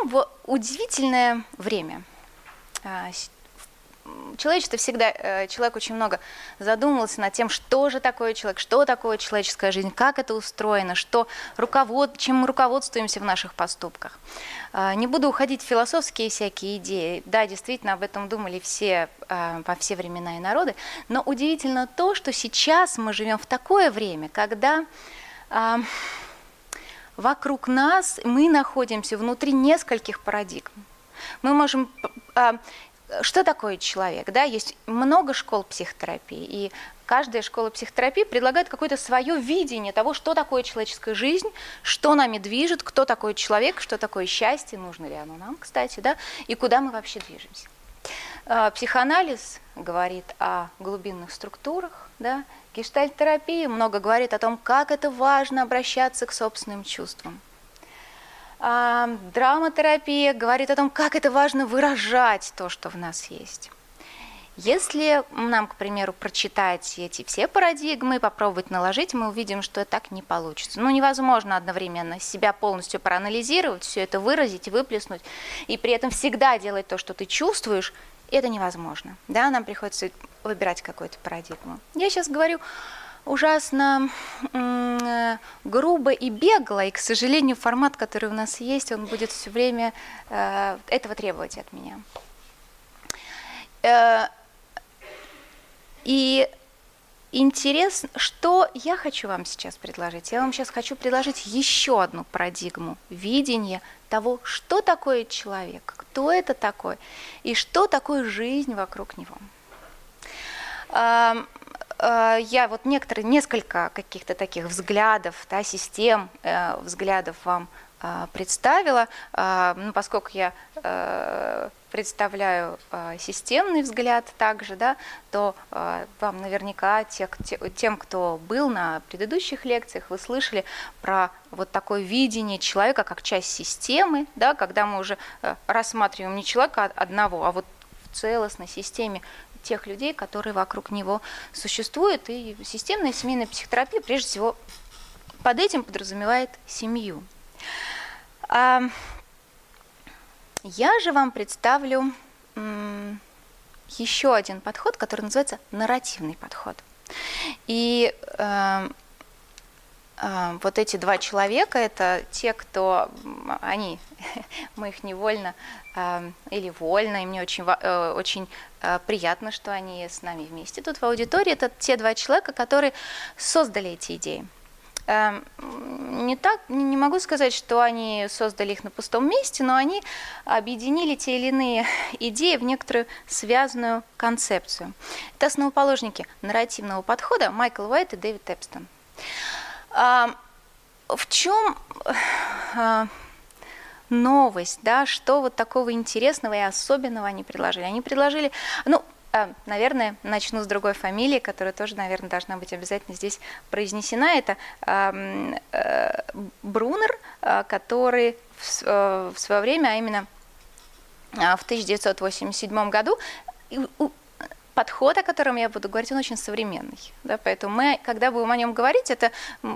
живем в удивительное время. А, человечество всегда, э, человек очень много задумывался над тем, что же такое человек, что такое человеческая жизнь, как это устроено, что руковод, чем мы руководствуемся в наших поступках. А, не буду уходить в философские всякие идеи. Да, действительно, об этом думали все по а, все времена и народы. Но удивительно то, что сейчас мы живем в такое время, когда вокруг нас мы находимся внутри нескольких парадигм. Мы можем что такое человек? Да? Есть много школ психотерапии, и каждая школа психотерапии предлагает какое-то свое видение того, что такое человеческая жизнь, что нами движет, кто такой человек, что такое счастье, нужно ли оно нам, кстати, да, и куда мы вообще движемся. А, психоанализ говорит о глубинных структурах, да, гештальт-терапия много говорит о том, как это важно обращаться к собственным чувствам. А, драматерапия говорит о том, как это важно выражать то, что в нас есть. Если нам, к примеру, прочитать эти все парадигмы, попробовать наложить, мы увидим, что так не получится. Ну, невозможно одновременно себя полностью проанализировать, все это выразить, выплеснуть, и при этом всегда делать то, что ты чувствуешь, это невозможно. Да, нам приходится выбирать какую-то парадигму. Я сейчас говорю ужасно грубо и бегло, и, к сожалению, формат, который у нас есть, он будет все время э, этого требовать от меня. Э, и интересно, что я хочу вам сейчас предложить. Я вам сейчас хочу предложить еще одну парадигму видения того, что такое человек, кто это такой, и что такое жизнь вокруг него. Э, я вот некоторые, несколько каких-то таких взглядов, да, систем э, взглядов вам э, представила, ну, поскольку я представляю системный взгляд также, да, то вам наверняка, те, тем, кто был на предыдущих лекциях, вы слышали про вот такое видение человека как часть системы, да, когда мы уже рассматриваем не человека одного, а вот в целостной системе тех людей, которые вокруг него существуют. И системная семейная психотерапия, прежде всего, под этим подразумевает семью. Я же вам представлю еще один подход, который называется нарративный подход. И э, э, вот эти два человека, это те, кто, они, мы их невольно э, или вольно, и мне очень, э, очень Э, приятно, что они с нами вместе тут в аудитории. Это те два человека, которые создали эти идеи. Эм, не так, не могу сказать, что они создали их на пустом месте, но они объединили те или иные идеи в некоторую связанную концепцию. Это основоположники нарративного подхода Майкл Уайт и Дэвид Эпстон. Эм, в чем э, новость, да, что вот такого интересного и особенного они предложили. Они предложили, ну, наверное, начну с другой фамилии, которая тоже, наверное, должна быть обязательно здесь произнесена. Это эм, э, Брунер, э, который в свое время, а именно в 1987 году, подход, о котором я буду говорить, он очень современный. Да, поэтому мы, когда будем о нем говорить, это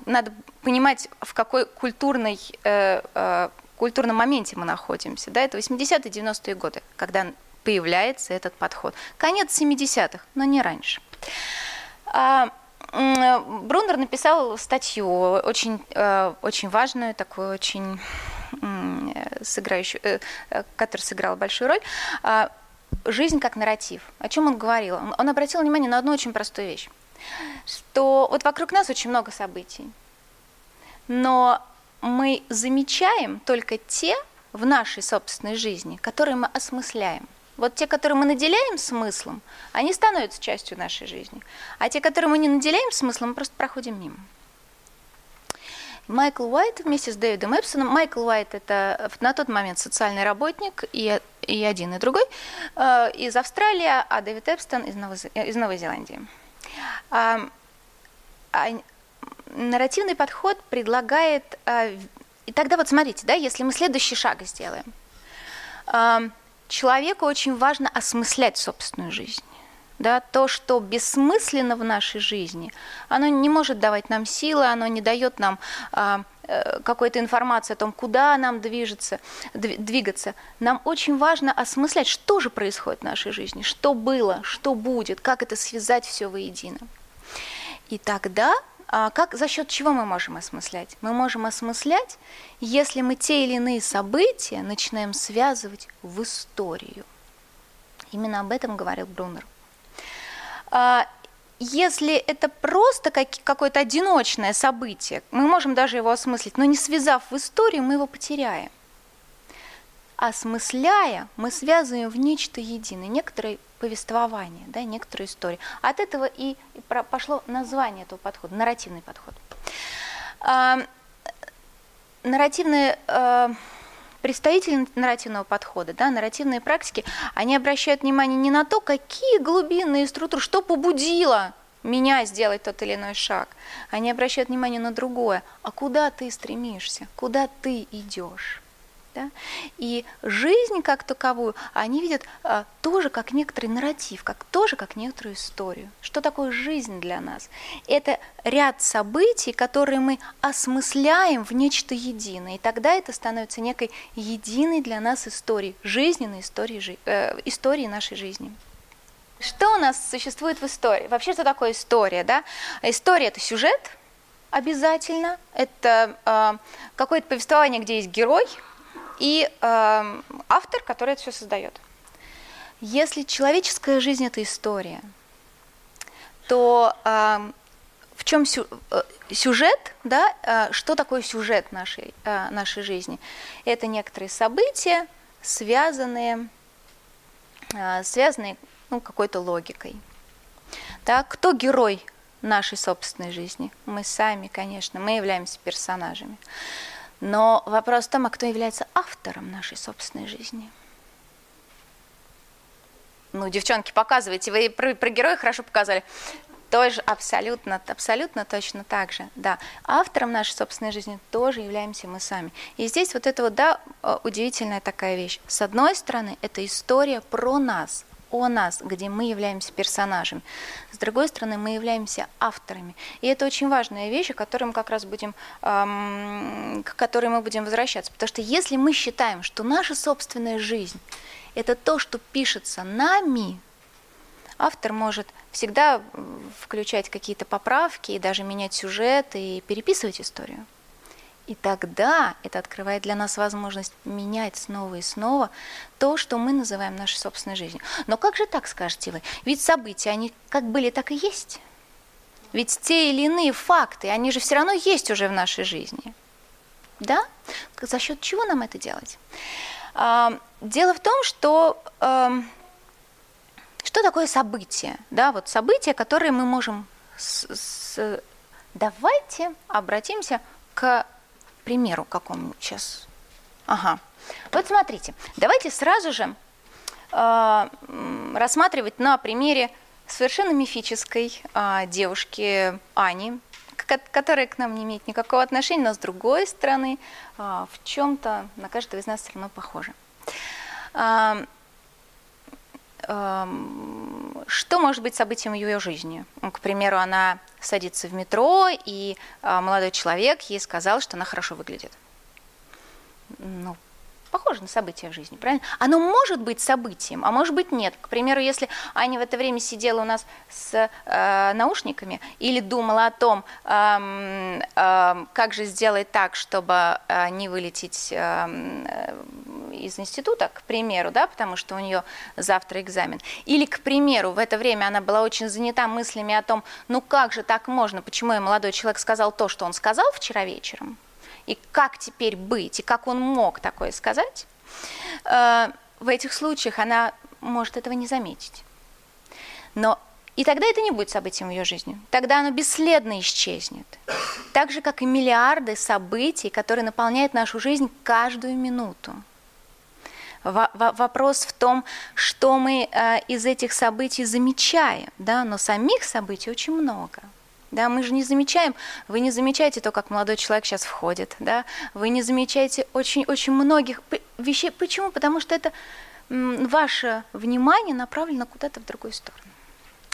надо понимать, в какой культурной культурном моменте мы находимся. Да, это 80-е, 90-е годы, когда появляется этот подход. Конец 70-х, но не раньше. А, Брунер написал статью, очень, э, очень важную, такую очень сыграющую, э, которая сыграла большую роль. А, Жизнь как нарратив. О чем он говорил? Он обратил внимание на одну очень простую вещь, что вот вокруг нас очень много событий, но мы замечаем только те в нашей собственной жизни, которые мы осмысляем. Вот те, которые мы наделяем смыслом, они становятся частью нашей жизни. А те, которые мы не наделяем смыслом, мы просто проходим мимо. Майкл Уайт вместе с Дэвидом Эпсоном. Майкл Уайт – это на тот момент социальный работник и, и один, и другой э, из Австралии, а Дэвид Эпстон из, Новой, из Новой Зеландии. А, а, нарративный подход предлагает... А, и тогда вот смотрите, да, если мы следующий шаг сделаем. Человеку очень важно осмыслять собственную жизнь. Да, то, что бессмысленно в нашей жизни, оно не может давать нам силы, оно не дает нам а, э, какой-то информации о том, куда нам движется, двигаться, нам очень важно осмыслять, что же происходит в нашей жизни, что было, что будет, как это связать все воедино. И тогда как, за счет чего мы можем осмыслять? Мы можем осмыслять, если мы те или иные события начинаем связывать в историю. Именно об этом говорил Брунер. А, если это просто какое-то одиночное событие, мы можем даже его осмыслить, но не связав в историю, мы его потеряем. Осмысляя, мы связываем в нечто единое, некоторое повествование, да, некоторую историю. От этого и пошло название этого подхода, нарративный подход. А, нарративные а, представители нарративного подхода, да, нарративные практики, они обращают внимание не на то, какие глубинные структуры, что побудило меня сделать тот или иной шаг. Они обращают внимание на другое. А куда ты стремишься? Куда ты идешь? Да? И жизнь как таковую они видят а, тоже как некоторый нарратив, как тоже как некоторую историю. Что такое жизнь для нас? Это ряд событий, которые мы осмысляем в нечто единое. И тогда это становится некой единой для нас историей, жизненной историей, э, историей нашей жизни. Что у нас существует в истории? Вообще, что такое история? Да? История – это сюжет обязательно, это э, какое-то повествование, где есть герой – и э, автор, который это все создает. Если человеческая жизнь это история, то э, в чем сю, э, сюжет, да, э, что такое сюжет нашей, э, нашей жизни? Это некоторые события, связанные, э, связанные ну, какой-то логикой. Да, кто герой нашей собственной жизни? Мы сами, конечно, мы являемся персонажами. Но вопрос в том, а кто является автором нашей собственной жизни? Ну, девчонки, показывайте, вы про, про героя хорошо показали. Тоже абсолютно, абсолютно точно так же, да. Автором нашей собственной жизни тоже являемся мы сами. И здесь вот это вот, да, э, удивительная такая вещь. С одной стороны, это история про нас, о нас, где мы являемся персонажами. С другой стороны, мы являемся авторами. И это очень важная вещь, о которой мы как раз будем, эм, к которой мы будем возвращаться. Потому что если мы считаем, что наша собственная жизнь – это то, что пишется нами, автор может всегда включать какие-то поправки и даже менять сюжет и переписывать историю. И тогда это открывает для нас возможность менять снова и снова то, что мы называем нашей собственной жизнью. Но как же так, скажете вы? Ведь события, они как были, так и есть. Ведь те или иные факты, они же все равно есть уже в нашей жизни. Да? За счет чего нам это делать? А, дело в том, что что такое событие? Да, вот события, которые мы можем... С, с, давайте обратимся к примеру какому сейчас? Ага. Вот смотрите, давайте сразу же э, рассматривать на примере совершенно мифической э, девушки Ани, которая к нам не имеет никакого отношения, но с другой стороны э, в чем-то на каждого из нас все равно похожа. Э, что может быть событием в ее жизни? Ну, к примеру, она садится в метро, и а, молодой человек ей сказал, что она хорошо выглядит. Ну, похоже на событие в жизни, правильно? Оно может быть событием, а может быть нет. К примеру, если Аня в это время сидела у нас с э, наушниками или думала о том, э, э, как же сделать так, чтобы э, не вылететь э, из института, к примеру, да, потому что у нее завтра экзамен. Или, к примеру, в это время она была очень занята мыслями о том, ну как же так можно, почему я молодой человек сказал то, что он сказал вчера вечером, и как теперь быть, и как он мог такое сказать, э, в этих случаях она может этого не заметить. Но и тогда это не будет событием в ее жизни. Тогда оно бесследно исчезнет. Так же, как и миллиарды событий, которые наполняют нашу жизнь каждую минуту. Вопрос в том, что мы э, из этих событий замечаем, да, но самих событий очень много. Да, мы же не замечаем, вы не замечаете то, как молодой человек сейчас входит, да, вы не замечаете очень-очень многих вещей. Почему? Потому что это ваше внимание направлено куда-то в другую сторону.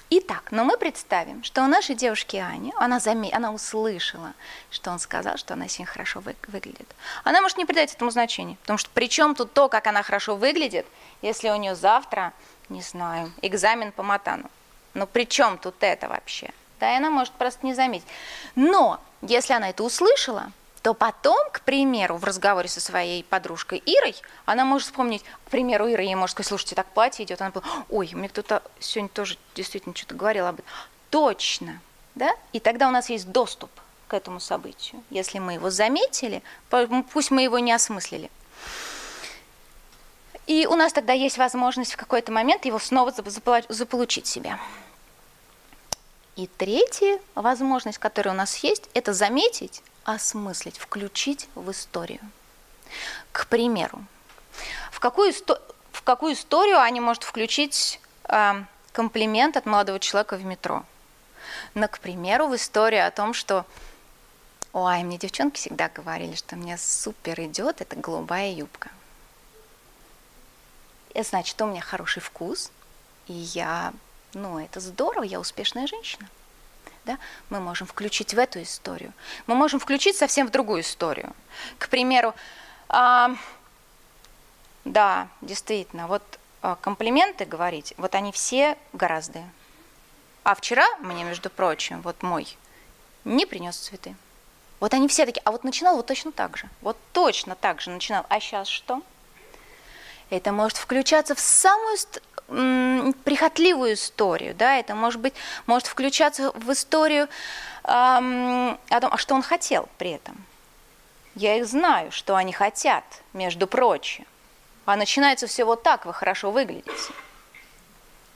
Итак, но мы представим, что у нашей девушки Ани, она, заме... она услышала, что он сказал, что она сегодня хорошо вы... выглядит. Она может не придать этому значения, потому что при чем тут то, как она хорошо выглядит, если у нее завтра, не знаю, экзамен по матану. Но при чем тут это вообще? Да, и она может просто не заметить. Но если она это услышала, то потом, к примеру, в разговоре со своей подружкой Ирой, она может вспомнить, к примеру, Ира ей может сказать, слушайте, так платье идет, она говорит, ой, мне кто-то сегодня тоже действительно что-то говорил об этом. Точно, да? И тогда у нас есть доступ к этому событию. Если мы его заметили, пусть мы его не осмыслили. И у нас тогда есть возможность в какой-то момент его снова заполучить себе. И третья возможность, которая у нас есть, это заметить, осмыслить, включить в историю. К примеру, в какую, в какую историю Аня может включить э, комплимент от молодого человека в метро? Ну, к примеру, в историю о том, что Ой, мне девчонки всегда говорили, что мне супер идет эта голубая юбка. Это значит, у меня хороший вкус, и я, ну, это здорово, я успешная женщина да, мы можем включить в эту историю. Мы можем включить совсем в другую историю. К примеру, а, да, действительно, вот а, комплименты говорить, вот они все гораздо. А вчера мне, между прочим, вот мой не принес цветы. Вот они все такие, а вот начинал вот точно так же. Вот точно так же начинал. А сейчас что? Это может включаться в самую прихотливую историю, да, это может быть, может включаться в историю эм, о том, а что он хотел при этом. Я их знаю, что они хотят, между прочим. А начинается все вот так, вы хорошо выглядите.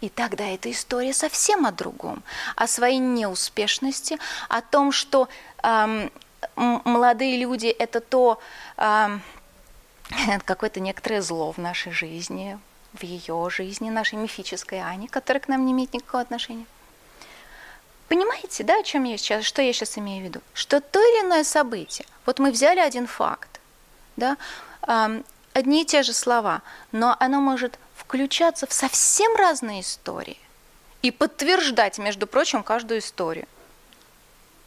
И тогда эта история совсем о другом, о своей неуспешности, о том, что эм, молодые люди это то эм, какое-то некоторое зло в нашей жизни, в ее жизни, нашей мифической Ани, которая к нам не имеет никакого отношения. Понимаете, да, о чем я сейчас, что я сейчас имею в виду? Что то или иное событие, вот мы взяли один факт, да, одни и те же слова, но оно может включаться в совсем разные истории и подтверждать, между прочим, каждую историю.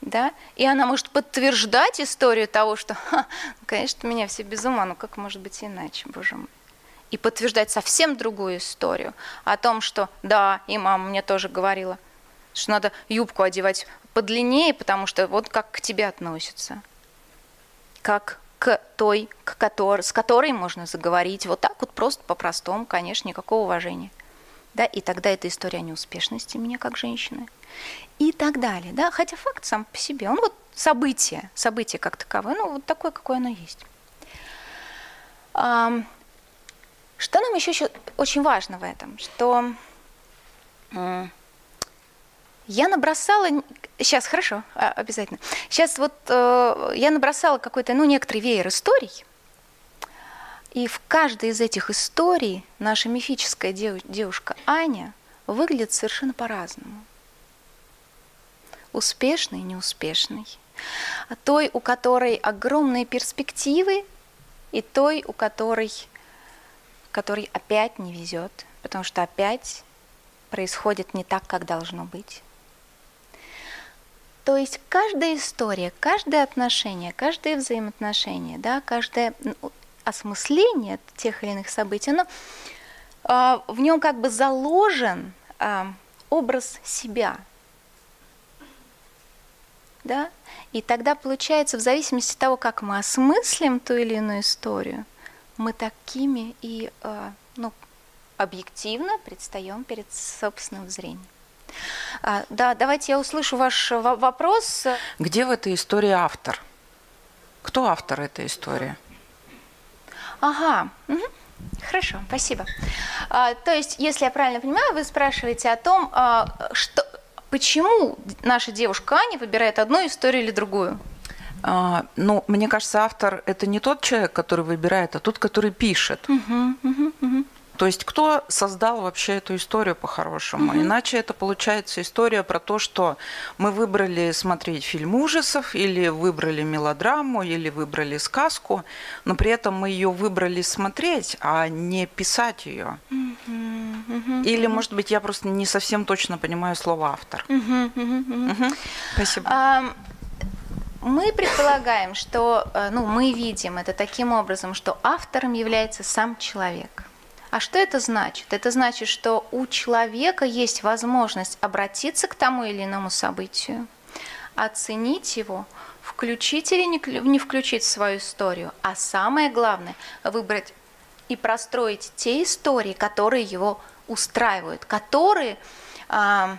Да? И она может подтверждать историю того, что, Ха, конечно, меня все без ума, но как может быть иначе, боже мой и подтверждать совсем другую историю о том, что да, и мама мне тоже говорила, что надо юбку одевать подлиннее, потому что вот как к тебе относятся, как к той, к которой, с которой можно заговорить вот так вот просто по-простому, конечно, никакого уважения. Да, и тогда это история неуспешности меня как женщины. И так далее. Да? Хотя факт сам по себе, он вот событие, событие как таковое, ну вот такое, какое оно есть. Что нам еще, еще очень важно в этом, что я набросала, сейчас хорошо, а, обязательно. Сейчас вот э, я набросала какой-то, ну, некоторый веер историй, и в каждой из этих историй наша мифическая дев, девушка Аня выглядит совершенно по-разному. Успешный, неуспешный. А той, у которой огромные перспективы, и той, у которой который опять не везет, потому что опять происходит не так, как должно быть. То есть каждая история, каждое отношение, каждое взаимоотношение, да, каждое осмысление тех или иных событий, оно, э, в нем как бы заложен э, образ себя. Да? И тогда получается, в зависимости от того, как мы осмыслим ту или иную историю – мы такими и э, ну, объективно предстаем перед собственным зрением. А, да, давайте я услышу ваш вопрос. Где в этой истории автор? Кто автор этой истории? Ага, угу. хорошо, спасибо. А, то есть, если я правильно понимаю, вы спрашиваете о том, а, что, почему наша девушка Аня выбирает одну историю или другую? А, ну, мне кажется, автор это не тот человек, который выбирает, а тот, который пишет. Угу, угу, угу. То есть кто создал вообще эту историю по-хорошему? Угу. Иначе это получается история про то, что мы выбрали смотреть фильм ужасов, или выбрали мелодраму, или выбрали сказку, но при этом мы ее выбрали смотреть, а не писать ее. Угу. Угу. Или, может быть, я просто не совсем точно понимаю слово автор. Угу. Спасибо. А, мы предполагаем, что, э, ну, мы видим это таким образом, что автором является сам человек. А что это значит? Это значит, что у человека есть возможность обратиться к тому или иному событию, оценить его, включить или не включить в свою историю, а самое главное – выбрать и простроить те истории, которые его устраивают, которые а,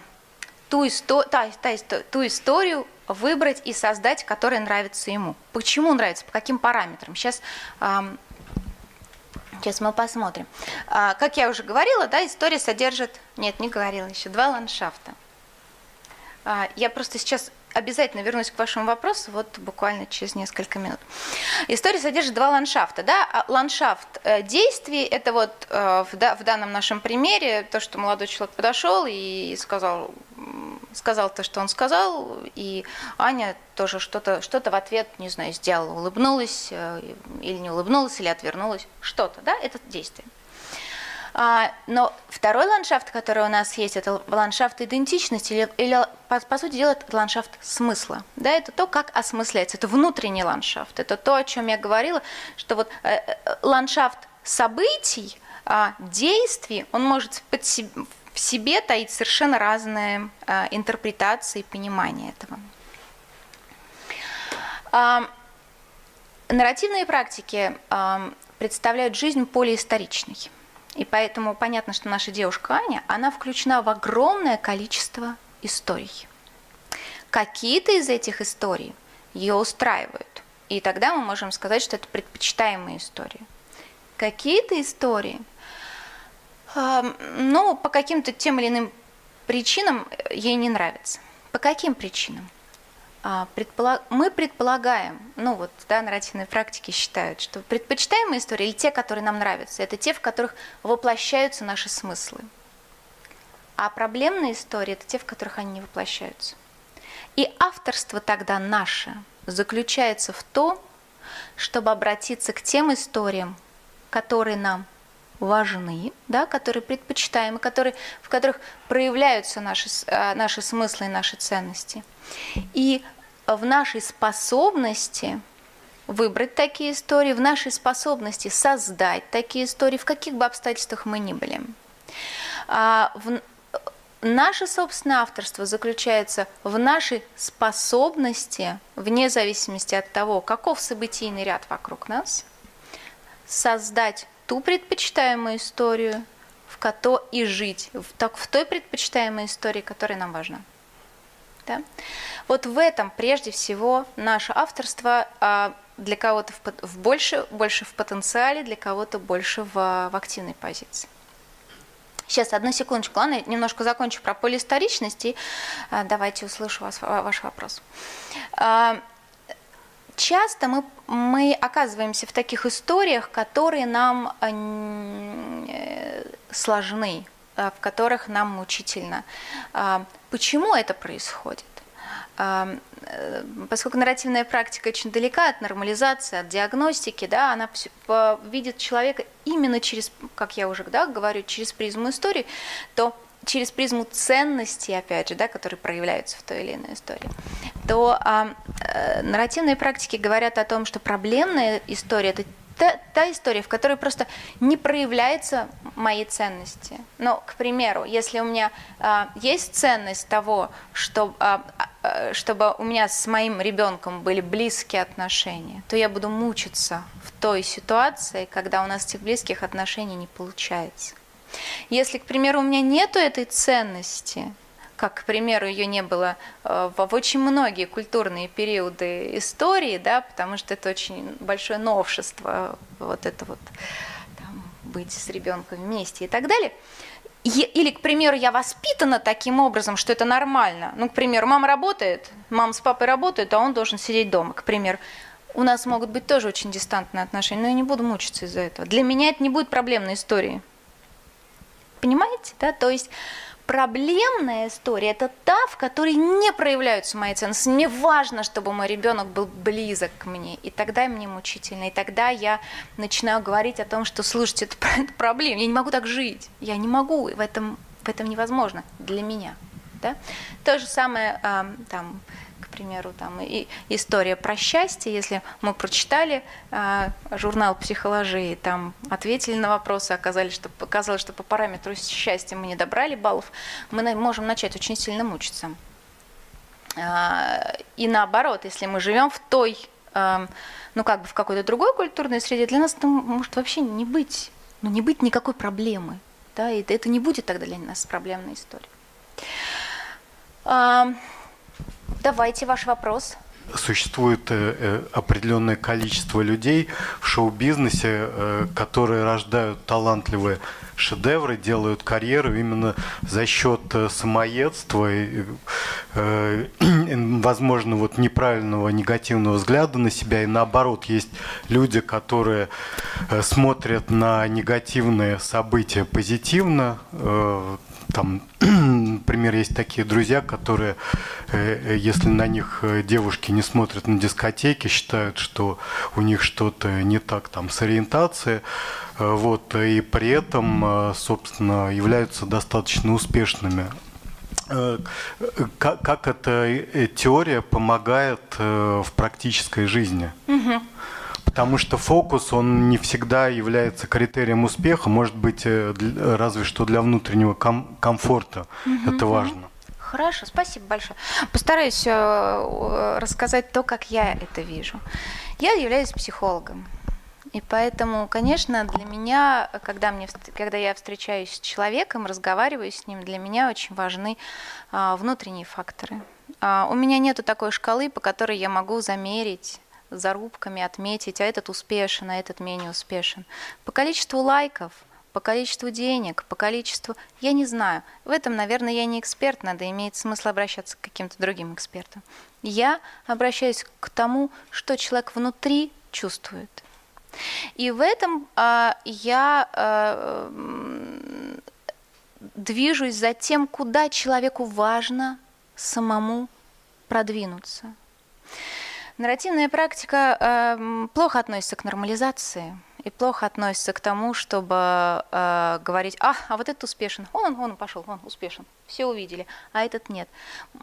ту, исто, та, та, ту историю выбрать и создать, которая нравится ему. Почему нравится, по каким параметрам? Сейчас Сейчас мы посмотрим. А, как я уже говорила, да, история содержит, нет, не говорила еще, два ландшафта. А, я просто сейчас обязательно вернусь к вашему вопросу, вот буквально через несколько минут. История содержит два ландшафта. Да? А ландшафт э, действий – это вот э, в, данном нашем примере то, что молодой человек подошел и сказал, сказал то, что он сказал, и Аня тоже что-то что в ответ, не знаю, сделала, улыбнулась э, или не улыбнулась, или отвернулась, что-то, да, это действие. А, но второй ландшафт, который у нас есть, это ландшафт идентичности, или, или по, по сути дела, это ландшафт смысла. Да, это то, как осмысляется, это внутренний ландшафт, это то, о чем я говорила, что вот э, э, ландшафт событий, э, действий, он может под себе, в себе таить совершенно разные э, интерпретации и понимания этого. Нарративные практики представляют жизнь полиисторичной. И поэтому понятно, что наша девушка Аня, она включена в огромное количество историй. Какие-то из этих историй ее устраивают. И тогда мы можем сказать, что это предпочитаемые истории. Какие-то истории, э, ну, по каким-то тем или иным причинам ей не нравятся. По каким причинам? А, мы предполагаем, ну вот, да, нарративные практики считают, что предпочитаемые истории, или те, которые нам нравятся, это те, в которых воплощаются наши смыслы. А проблемные истории – это те, в которых они не воплощаются. И авторство тогда наше заключается в том, чтобы обратиться к тем историям, которые нам важны, да, которые предпочитаемы, которые, в которых проявляются наши, а, наши смыслы и наши ценности. И в нашей способности выбрать такие истории, в нашей способности создать такие истории, в каких бы обстоятельствах мы ни были. А, в, наше собственное авторство заключается в нашей способности, вне зависимости от того, каков событийный ряд вокруг нас, создать ту предпочитаемую историю, в кото и жить в, так, в той предпочитаемой истории, которая нам важна. Да? Вот в этом прежде всего наше авторство а, для кого-то в, в больше, больше в потенциале, для кого-то больше в, в активной позиции. Сейчас, одну секундочку, ладно, немножко закончу про полиисторичность и а, давайте услышу вас, ваш вопрос. А, часто мы, мы оказываемся в таких историях, которые нам э, сложны, в которых нам мучительно. Почему это происходит? Э, поскольку нарративная практика очень далека от нормализации, от диагностики, да, она видит человека именно через, как я уже да, говорю, через призму истории, то через призму ценностей, опять же, да, которые проявляются в той или иной истории, то а, э, нарративные практики говорят о том, что проблемная история – это та, та история, в которой просто не проявляются мои ценности. Ну, к примеру, если у меня а, есть ценность того, что, а, а, чтобы у меня с моим ребенком были близкие отношения, то я буду мучиться в той ситуации, когда у нас этих близких отношений не получается. Если, к примеру, у меня нету этой ценности, как, к примеру, ее не было э, в очень многие культурные периоды истории, да, потому что это очень большое новшество, вот это вот там, быть с ребенком вместе и так далее. Или, к примеру, я воспитана таким образом, что это нормально. Ну, к примеру, мама работает, мама с папой работают, а он должен сидеть дома, к примеру. У нас могут быть тоже очень дистантные отношения, но я не буду мучиться из-за этого. Для меня это не будет проблемной историей. Понимаете, да? То есть проблемная история – это та, в которой не проявляются мои ценности. Мне важно, чтобы мой ребенок был близок к мне, и тогда мне мучительно, и тогда я начинаю говорить о том, что, слушайте, это, это проблема, я не могу так жить, я не могу, в этом, в этом невозможно для меня. Да? То же самое там, примеру, там, и история про счастье, если мы прочитали э, журнал психологии, там ответили на вопросы, оказалось, что, оказалось, что по параметру счастья мы не добрали баллов, мы можем начать очень сильно мучиться. Э, и наоборот, если мы живем в той, э, ну как бы в какой-то другой культурной среде, для нас это может вообще не быть, ну не быть никакой проблемы, да, и это не будет тогда для нас проблемной историей. Давайте ваш вопрос. Существует э, э, определенное количество людей в шоу-бизнесе, э, которые рождают талантливые шедевры, делают карьеру именно за счет самоедства и, возможно, вот неправильного негативного взгляда на себя. И наоборот, есть люди, которые смотрят на негативные события позитивно, там, например, есть такие друзья, которые, э, э, если на них э, девушки не смотрят на дискотеки, считают, что у них что-то не так там с ориентацией, вот, и при этом, собственно, являются достаточно успешными. Как, как эта теория помогает в практической жизни? Угу. Потому что фокус, он не всегда является критерием успеха, может быть, э, разве что для внутреннего ком- комфорта. Угу. Это важно. Хорошо, спасибо большое. Постараюсь э, рассказать то, как я это вижу. Я являюсь психологом. И поэтому, конечно, для меня, когда, мне, когда я встречаюсь с человеком, разговариваю с ним, для меня очень важны а, внутренние факторы. А, у меня нет такой шкалы, по которой я могу замерить зарубками отметить, а этот успешен, а этот менее успешен. По количеству лайков, по количеству денег, по количеству... Я не знаю. В этом, наверное, я не эксперт, надо иметь смысл обращаться к каким-то другим экспертам. Я обращаюсь к тому, что человек внутри чувствует. И в этом э, я э, движусь за тем, куда человеку важно самому продвинуться. Нарративная практика э, плохо относится к нормализации и плохо относится к тому, чтобы э, говорить, а, а вот этот успешен, он, он пошел, он успешен, все увидели, а этот нет.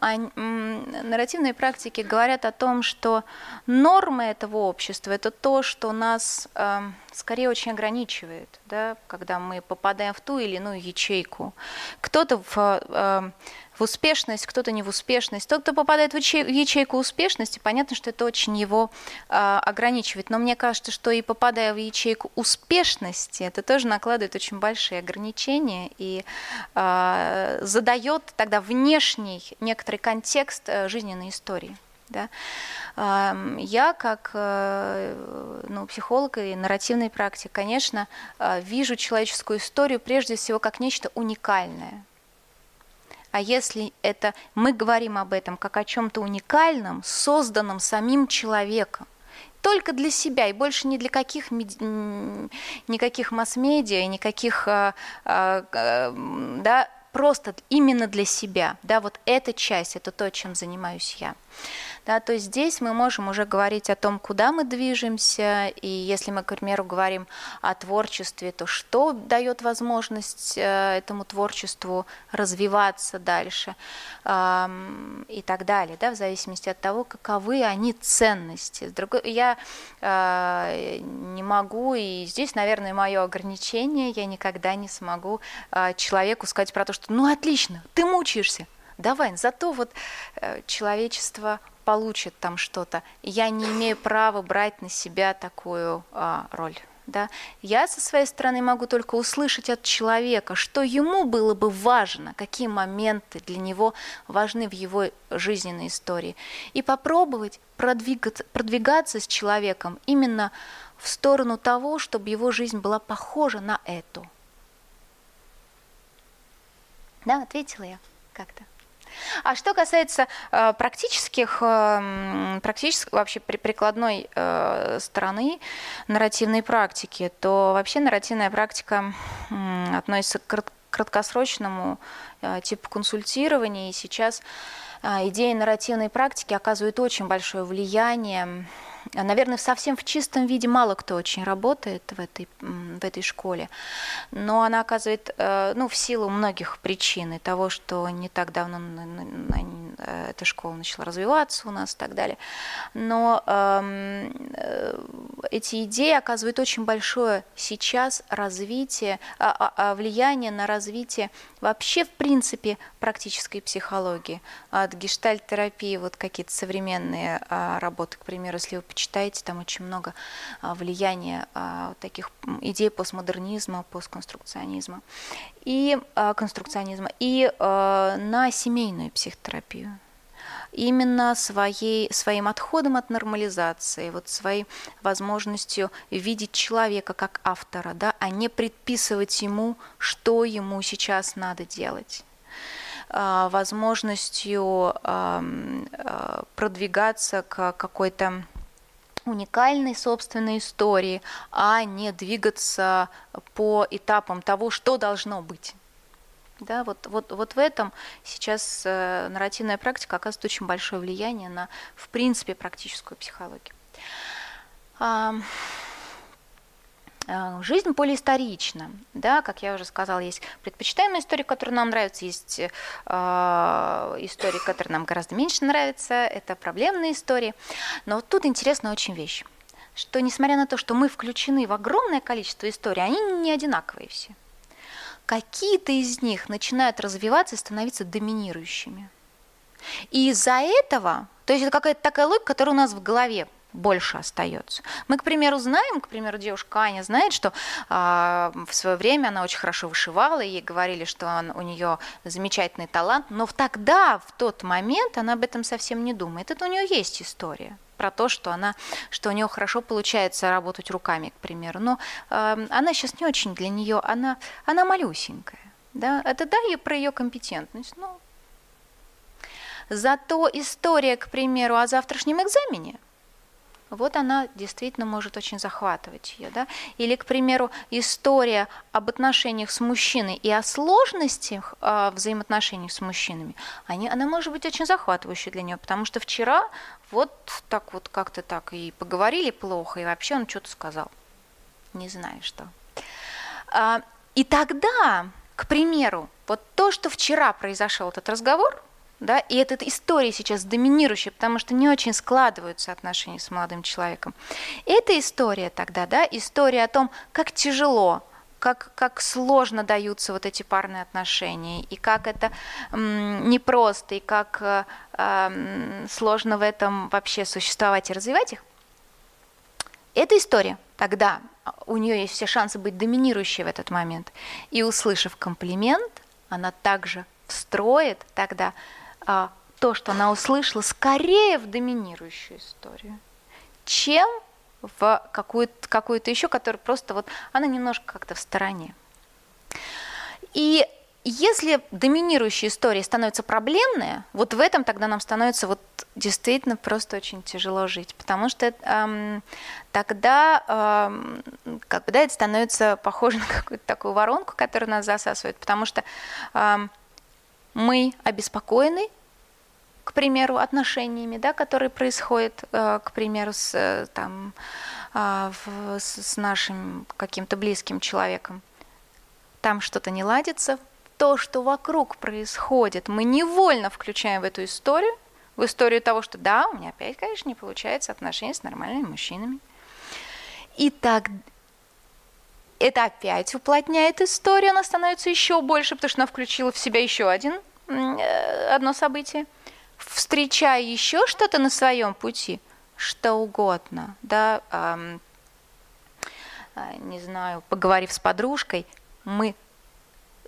А, нарративные практики говорят о том, что нормы этого общества это то, что нас э, скорее очень ограничивает, да, когда мы попадаем в ту или иную ячейку. Кто-то в э, в успешность, кто-то не в успешность. Тот, кто попадает в ячейку успешности, понятно, что это очень его э, ограничивает. Но мне кажется, что и попадая в ячейку успешности, это тоже накладывает очень большие ограничения и э, задает тогда внешний некоторый контекст э, жизненной истории. Да? Я как э, ну, психолог и нарративный практик, конечно, вижу человеческую историю прежде всего как нечто уникальное – а если это мы говорим об этом как о чем-то уникальном, созданном самим человеком, только для себя и больше ни для каких никаких масс-медиа никаких а, а, да, просто именно для себя, да, вот эта часть, это то, чем занимаюсь я. Да, то есть здесь мы можем уже говорить о том, куда мы движемся, и если мы, к примеру, говорим о творчестве, то что дает возможность э, этому творчеству развиваться дальше и так далее, да, в зависимости от того, каковы они ценности. Я э, не могу, и здесь, наверное, мое ограничение, я никогда не смогу э, человеку сказать про то, что ну отлично, ты мучаешься, давай, зато вот человечество получит там что-то. Я не имею права брать на себя такую а, роль. Да? Я со своей стороны могу только услышать от человека, что ему было бы важно, какие моменты для него важны в его жизненной истории, и попробовать продвигаться, продвигаться с человеком именно в сторону того, чтобы его жизнь была похожа на эту. Да, ответила я как-то. А что касается э, практических, э, практически вообще при прикладной э, стороны нарративной практики, то вообще нарративная практика относится к краткосрочному типу консультирования. И сейчас идея нарративной практики оказывает очень большое влияние Наверное, совсем в чистом виде мало кто очень работает в этой, в этой школе, но она оказывает, э, ну, в силу многих причин и того, что не так давно э, эта школа начала развиваться у нас и так далее. Но эм, э, эти идеи оказывают очень большое сейчас развитие, а, а, а, влияние на развитие вообще, в принципе, практической психологии. От гештальт-терапии, вот какие-то современные работы, к примеру, если вы почитаете, там очень много влияния таких идей постмодернизма, постконструкционизма и конструкционизма, и на семейную психотерапию. Именно своей, своим отходом от нормализации, вот своей возможностью видеть человека как автора, да, а не предписывать ему, что ему сейчас надо делать. А, возможностью а, продвигаться к какой-то уникальной собственной истории, а не двигаться по этапам того, что должно быть. Да, вот, вот, вот в этом сейчас э, нарративная практика оказывает очень большое влияние на, в принципе, практическую психологию. А, жизнь полиисторична, да, как я уже сказала, есть предпочитаемые истории, которые нам нравятся, есть э, истории, которые нам гораздо меньше нравятся, это проблемные истории. Но вот тут интересная очень вещь, что несмотря на то, что мы включены в огромное количество историй, они не одинаковые все какие-то из них начинают развиваться и становиться доминирующими. И из-за этого, то есть это какая-то такая логика, которая у нас в голове больше остается. Мы, к примеру, знаем, к примеру, девушка Аня знает, что э, в свое время она очень хорошо вышивала, ей говорили, что он, у нее замечательный талант, но тогда, в тот момент, она об этом совсем не думает. Это у нее есть история про то, что она, что у нее хорошо получается работать руками, к примеру. Но э, она сейчас не очень для нее, она, она малюсенькая. Да? Это да, и про ее компетентность. Ну, зато история, к примеру, о завтрашнем экзамене, вот она действительно может очень захватывать ее. Да? Или, к примеру, история об отношениях с мужчиной и о сложностях э, взаимоотношениях с мужчинами, они, она может быть очень захватывающей для нее, потому что вчера вот так вот как-то так и поговорили плохо, и вообще он что-то сказал. Не знаю что. А, и тогда, к примеру, вот то, что вчера произошел этот разговор, да, и эта история сейчас доминирующая, потому что не очень складываются отношения с молодым человеком. Эта история тогда, да, история о том, как тяжело, как, как сложно даются вот эти парные отношения, и как это м, непросто, и как э, э, сложно в этом вообще существовать и развивать их. Эта история тогда, у нее есть все шансы быть доминирующей в этот момент. И услышав комплимент, она также встроит тогда а, то, что она услышала, скорее в доминирующую историю, чем в какую-то какую еще, которая просто вот, она немножко как-то в стороне. И если доминирующая история становится проблемная, вот в этом тогда нам становится вот действительно просто очень тяжело жить, потому что эм, тогда эм, как бы, да, это становится похоже на какую-то такую воронку, которая нас засасывает, потому что эм, мы обеспокоены, к примеру, отношениями, да, которые происходят, э, к примеру, с, э, там, а, с нашим каким-то близким человеком. Там что-то не ладится, то, что вокруг происходит, мы невольно включаем в эту историю, в историю того, что да, у меня опять, конечно, не получается отношения с нормальными мужчинами. И так это опять уплотняет историю, она становится еще больше, потому что она включила в себя еще один, э, одно событие. Встречая еще что-то на своем пути, что угодно, да, эм, не знаю, поговорив с подружкой, мы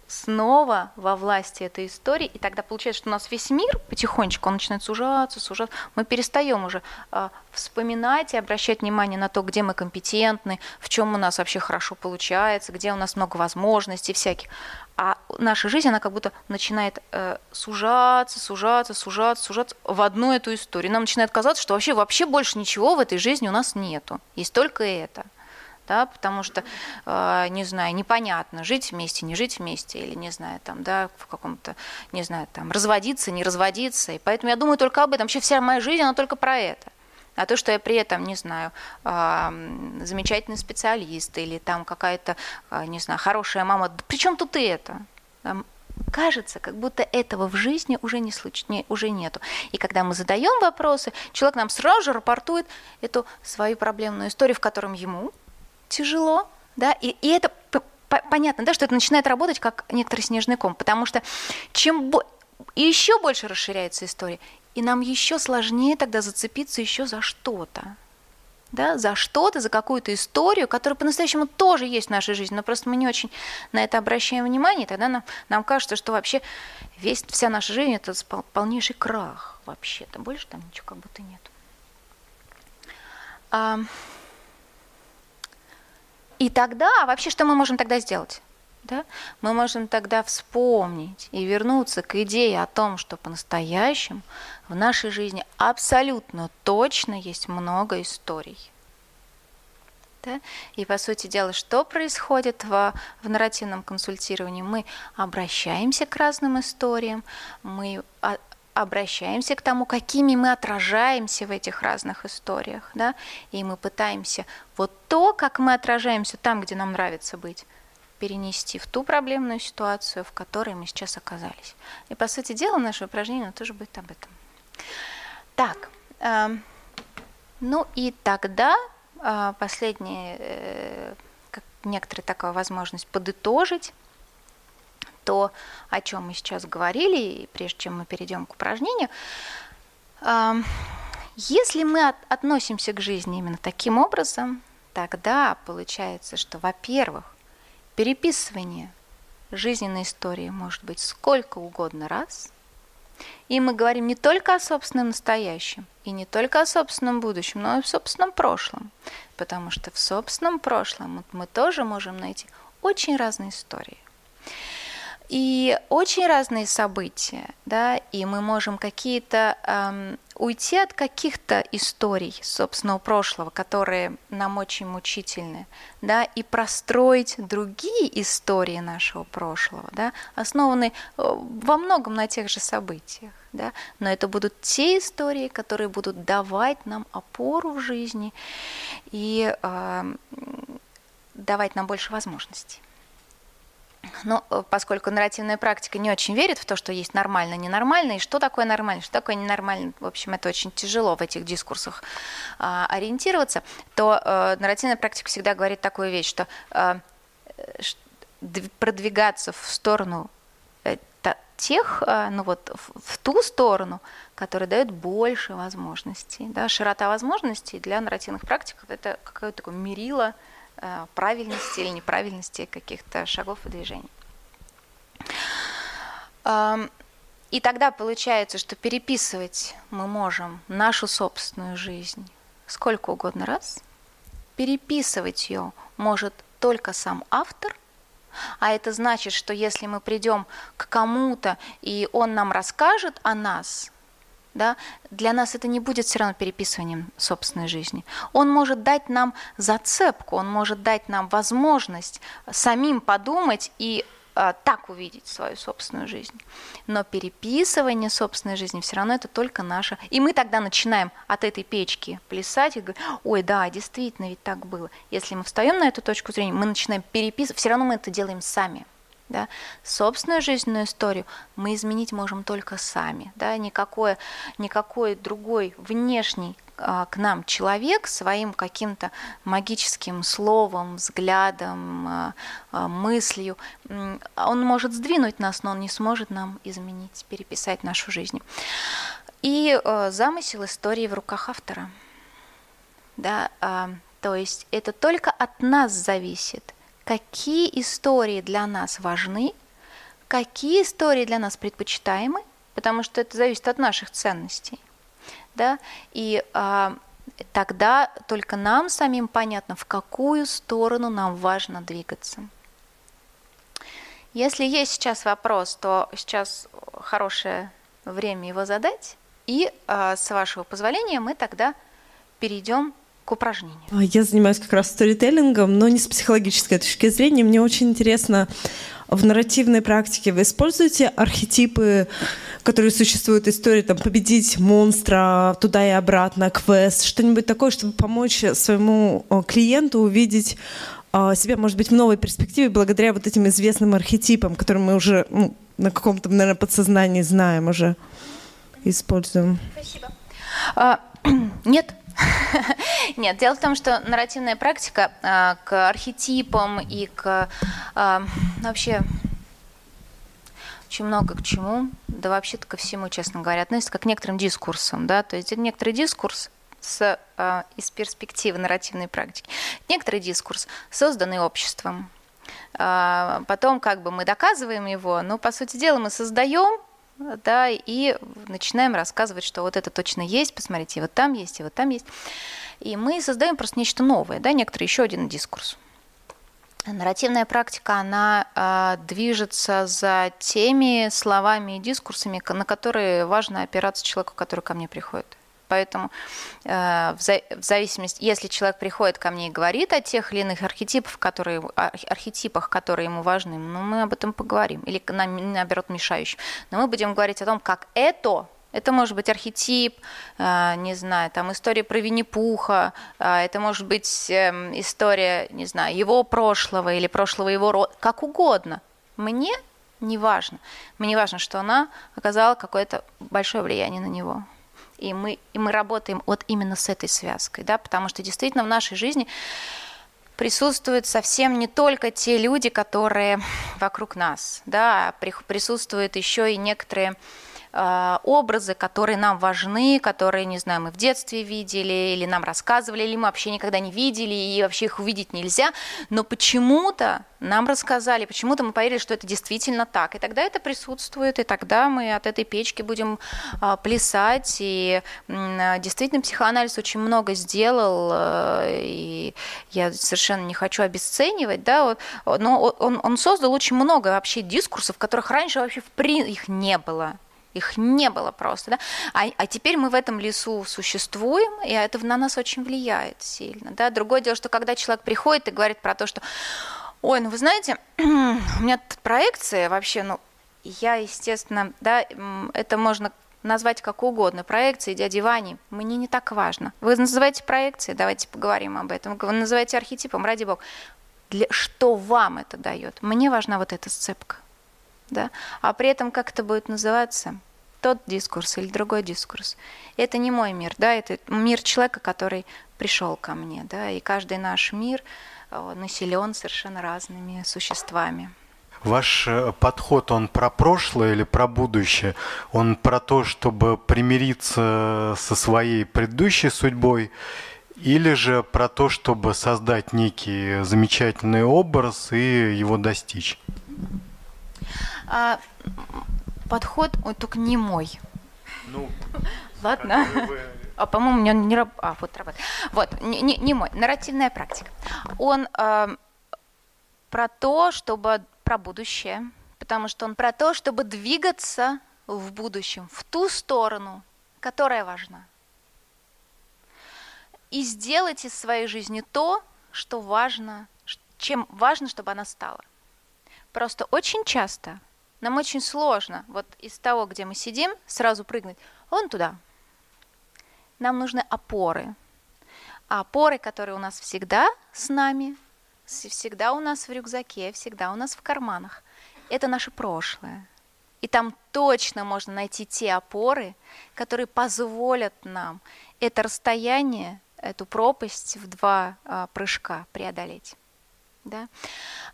снова во власти этой истории, и тогда получается, что у нас весь мир потихонечку, он начинает сужаться, сужаться. Мы перестаем уже э, вспоминать и обращать внимание на то, где мы компетентны, в чем у нас вообще хорошо получается, где у нас много возможностей всяких. А наша жизнь, она как будто начинает э, сужаться, сужаться, сужаться, сужаться в одну эту историю. Нам начинает казаться, что вообще, вообще больше ничего в этой жизни у нас нету. Есть только это. Да, потому что, э, не знаю, непонятно, жить вместе, не жить вместе, или, не знаю, там, да, в каком-то, не знаю, там, разводиться, не разводиться, и поэтому я думаю только об этом, вообще вся моя жизнь, она только про это. А то, что я при этом, не знаю, замечательный специалист или там какая-то, э, не знаю, хорошая мама, да при чем тут и это? кажется, как будто этого в жизни уже, не случ... не, уже нету. И когда мы задаем вопросы, человек нам сразу же рапортует эту свою проблемную историю, в котором ему тяжело, да, и, и это понятно, да, что это начинает работать как некоторый снежный ком, потому что чем бо... и еще больше расширяется история, и нам еще сложнее тогда зацепиться еще за что-то да, за что-то, за какую-то историю, которая по-настоящему тоже есть в нашей жизни, но просто мы не очень на это обращаем внимание, и тогда нам, нам кажется, что вообще весь, вся наша жизнь – это полнейший крах вообще-то, больше там ничего как будто нет. А, и тогда, а вообще что мы можем тогда сделать? Да? Мы можем тогда вспомнить и вернуться к идее о том, что по-настоящему в нашей жизни абсолютно точно есть много историй. Да? И по сути дела, что происходит в, в нарративном консультировании? Мы обращаемся к разным историям, мы а, обращаемся к тому, какими мы отражаемся в этих разных историях, да? и мы пытаемся вот то, как мы отражаемся там, где нам нравится быть, перенести в ту проблемную ситуацию, в которой мы сейчас оказались. И, по сути дела, наше упражнение тоже будет об этом. Так, э, ну и тогда э, последняя, э, как некоторая такая возможность подытожить то, о чем мы сейчас говорили, и прежде чем мы перейдем к упражнению. Если мы от, относимся к жизни именно таким образом, тогда получается, что, во-первых, переписывание жизненной истории может быть сколько угодно раз. И мы говорим не только о собственном настоящем, и не только о собственном будущем, но и в собственном прошлом. Потому что в собственном прошлом мы тоже можем найти очень разные истории. И очень разные события, да, и мы можем какие-то эм, уйти от каких-то историй собственного прошлого, которые нам очень мучительны, да, и простроить другие истории нашего прошлого, да, основанные э, во многом на тех же событиях, да, но это будут те истории, которые будут давать нам опору в жизни и э, давать нам больше возможностей. Но э, поскольку нарративная практика не очень верит в то, что есть нормально, ненормально, и что такое нормально, что такое ненормально, в общем, это очень тяжело в этих дискурсах а, ориентироваться, то а, нарративная практика всегда говорит такую вещь, что а, продвигаться в сторону тех, ну вот, в, ту сторону, которая дает больше возможностей. Да? Широта возможностей для нарративных практик – это какое-то такое мерило – Э, правильности или неправильности каких-то шагов и движений. И тогда получается, что переписывать мы можем нашу собственную жизнь сколько угодно раз. Переписывать ее может только сам автор, а это значит, что если мы придем к кому-то, и он нам расскажет о нас, да, для нас это не будет все равно переписыванием собственной жизни. Он может дать нам зацепку, он может дать нам возможность самим подумать и а, так увидеть свою собственную жизнь. Но переписывание собственной жизни все равно это только наше. И мы тогда начинаем от этой печки плясать и говорить, ой, да, действительно, ведь так было. Если мы встаем на эту точку зрения, мы начинаем переписывать, все равно мы это делаем сами. Да? Собственную жизненную историю мы изменить можем только сами. Да? Никакой, никакой другой внешний а, к нам человек своим каким-то магическим словом, взглядом, а, а, мыслью, он может сдвинуть нас, но он не сможет нам изменить, переписать нашу жизнь. И замысел истории в руках автора. Да, то есть это только от нас зависит, какие истории для нас важны, какие истории для нас предпочитаемы, потому что это зависит от наших ценностей. Да? И а, тогда только нам самим понятно, в какую сторону нам важно двигаться. Если есть сейчас вопрос, то сейчас хорошее время его задать. И а, с вашего позволения мы тогда перейдем к упражнению. А, я занимаюсь как раз сторителлингом, но не с психологической точки зрения. Мне очень интересно, в нарративной практике вы используете архетипы, которые существуют в истории, там, победить монстра туда и обратно, квест, что-нибудь такое, чтобы помочь своему клиенту увидеть а, себя, может быть, в новой перспективе благодаря вот этим известным архетипам, которые мы уже ну, на каком-то, наверное, подсознании знаем уже, используем. Спасибо. А, нет, нет, дело в том, что нарративная практика а, к архетипам и к а, вообще очень много к чему, да вообще-то ко всему, честно говоря, относится как к некоторым дискурсам, да, то есть это некоторый дискурс с, э, из перспективы нарративной практики, некоторый дискурс, созданный обществом, э, потом как бы мы доказываем его, но по сути дела мы создаем да, и начинаем рассказывать, что вот это точно есть, посмотрите, и вот там есть, и вот там есть. И мы создаем просто нечто новое, да, некоторый еще один дискурс. Нарративная практика, она э, движется за теми словами и дискурсами, на которые важно опираться человеку, который ко мне приходит. Поэтому э, в, за, в зависимости, если человек приходит ко мне и говорит о тех или иных архетипах, которые, архетипах, которые ему важны, ну, мы об этом поговорим. Или наоборот мешающим. Но мы будем говорить о том, как это это может быть архетип, э, не знаю, там история про Винни-Пуха, э, это может быть эм, история, не знаю, его прошлого или прошлого его рода, как угодно. Мне не важно. Мне важно, что она оказала какое-то большое влияние на него. И мы, и мы работаем вот именно с этой связкой, да, потому что действительно в нашей жизни присутствуют совсем не только те люди, которые вокруг нас, да, присутствуют еще и некоторые образы, которые нам важны, которые, не знаю, мы в детстве видели, или нам рассказывали, или мы вообще никогда не видели, и вообще их увидеть нельзя, но почему-то нам рассказали, почему-то мы поверили, что это действительно так. И тогда это присутствует, и тогда мы от этой печки будем а, плясать. И действительно психоанализ очень много сделал, а, и я совершенно не хочу обесценивать, да, но он, он создал очень много вообще дискурсов, которых раньше вообще в при... их не было. Их не было просто, да? А, а теперь мы в этом лесу существуем, и это на нас очень влияет сильно, да? Другое дело, что когда человек приходит и говорит про то, что, ой, ну вы знаете, у меня проекция вообще, ну, я, естественно, да, это можно назвать как угодно, проекции дяди Вани, мне не так важно. Вы называете проекции, давайте поговорим об этом. Вы называете архетипом, ради бога. Для, что вам это дает? Мне важна вот эта сцепка да, а при этом как это будет называться, тот дискурс или другой дискурс. Это не мой мир, да, это мир человека, который пришел ко мне, да, и каждый наш мир э, населен совершенно разными существами. Ваш э, подход, он про прошлое или про будущее? Он про то, чтобы примириться со своей предыдущей судьбой, или же про то, чтобы создать некий замечательный образ и его достичь? А, подход, ой, только не мой. Ну, Ладно. Вы... А, по-моему, у меня не раб... А, вот работает. Вот, не, не, не мой. Нарративная практика. Он э, про то, чтобы... Про будущее. Потому что он про то, чтобы двигаться в будущем, в ту сторону, которая важна. И сделать из своей жизни то, что важно, чем важно, чтобы она стала. Просто очень часто нам очень сложно вот из того, где мы сидим, сразу прыгнуть вон туда. Нам нужны опоры. А опоры, которые у нас всегда с нами, всегда у нас в рюкзаке, всегда у нас в карманах, это наше прошлое. И там точно можно найти те опоры, которые позволят нам это расстояние, эту пропасть в два а, прыжка преодолеть. Да?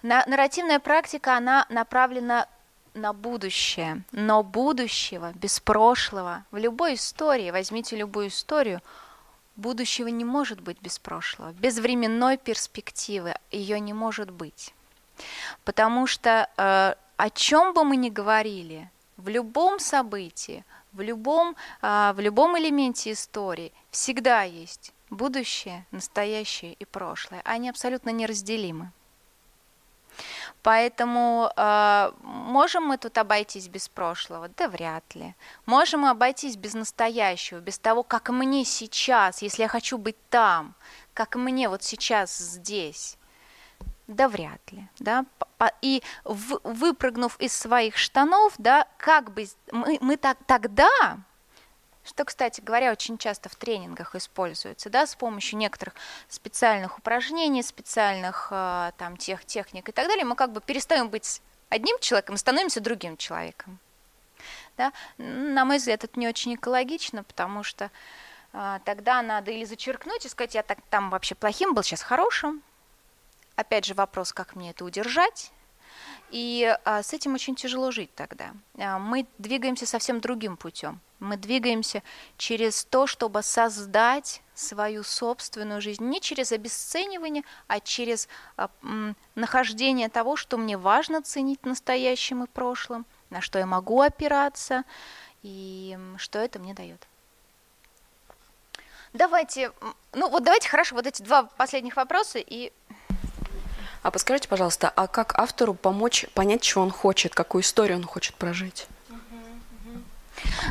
нарративная практика, она направлена на будущее, но будущего без прошлого в любой истории, возьмите любую историю, будущего не может быть без прошлого, без временной перспективы ее не может быть. Потому что э, о чем бы мы ни говорили, в любом событии, в любом, э, в любом элементе истории всегда есть будущее, настоящее и прошлое. Они абсолютно неразделимы. Поэтому э, можем мы тут обойтись без прошлого? Да вряд ли. Можем мы обойтись без настоящего, без того, как мне сейчас, если я хочу быть там, как мне вот сейчас здесь. Да вряд ли, да, и выпрыгнув из своих штанов, да, как бы мы, мы так, тогда что, кстати говоря, очень часто в тренингах используется, да, с помощью некоторых специальных упражнений, специальных э, там тех техник и так далее, мы как бы перестаем быть одним человеком, становимся другим человеком. Да? На мой взгляд, это не очень экологично, потому что э, тогда надо или зачеркнуть и сказать, я так там вообще плохим был, сейчас хорошим. Опять же вопрос, как мне это удержать, и а, с этим очень тяжело жить тогда. А, мы двигаемся совсем другим путем. Мы двигаемся через то, чтобы создать свою собственную жизнь, не через обесценивание, а через а, м, нахождение того, что мне важно ценить настоящим и прошлым, на что я могу опираться и что это мне дает. Давайте, ну вот давайте хорошо, вот эти два последних вопроса и а подскажите, пожалуйста, а как автору помочь понять, что он хочет, какую историю он хочет прожить?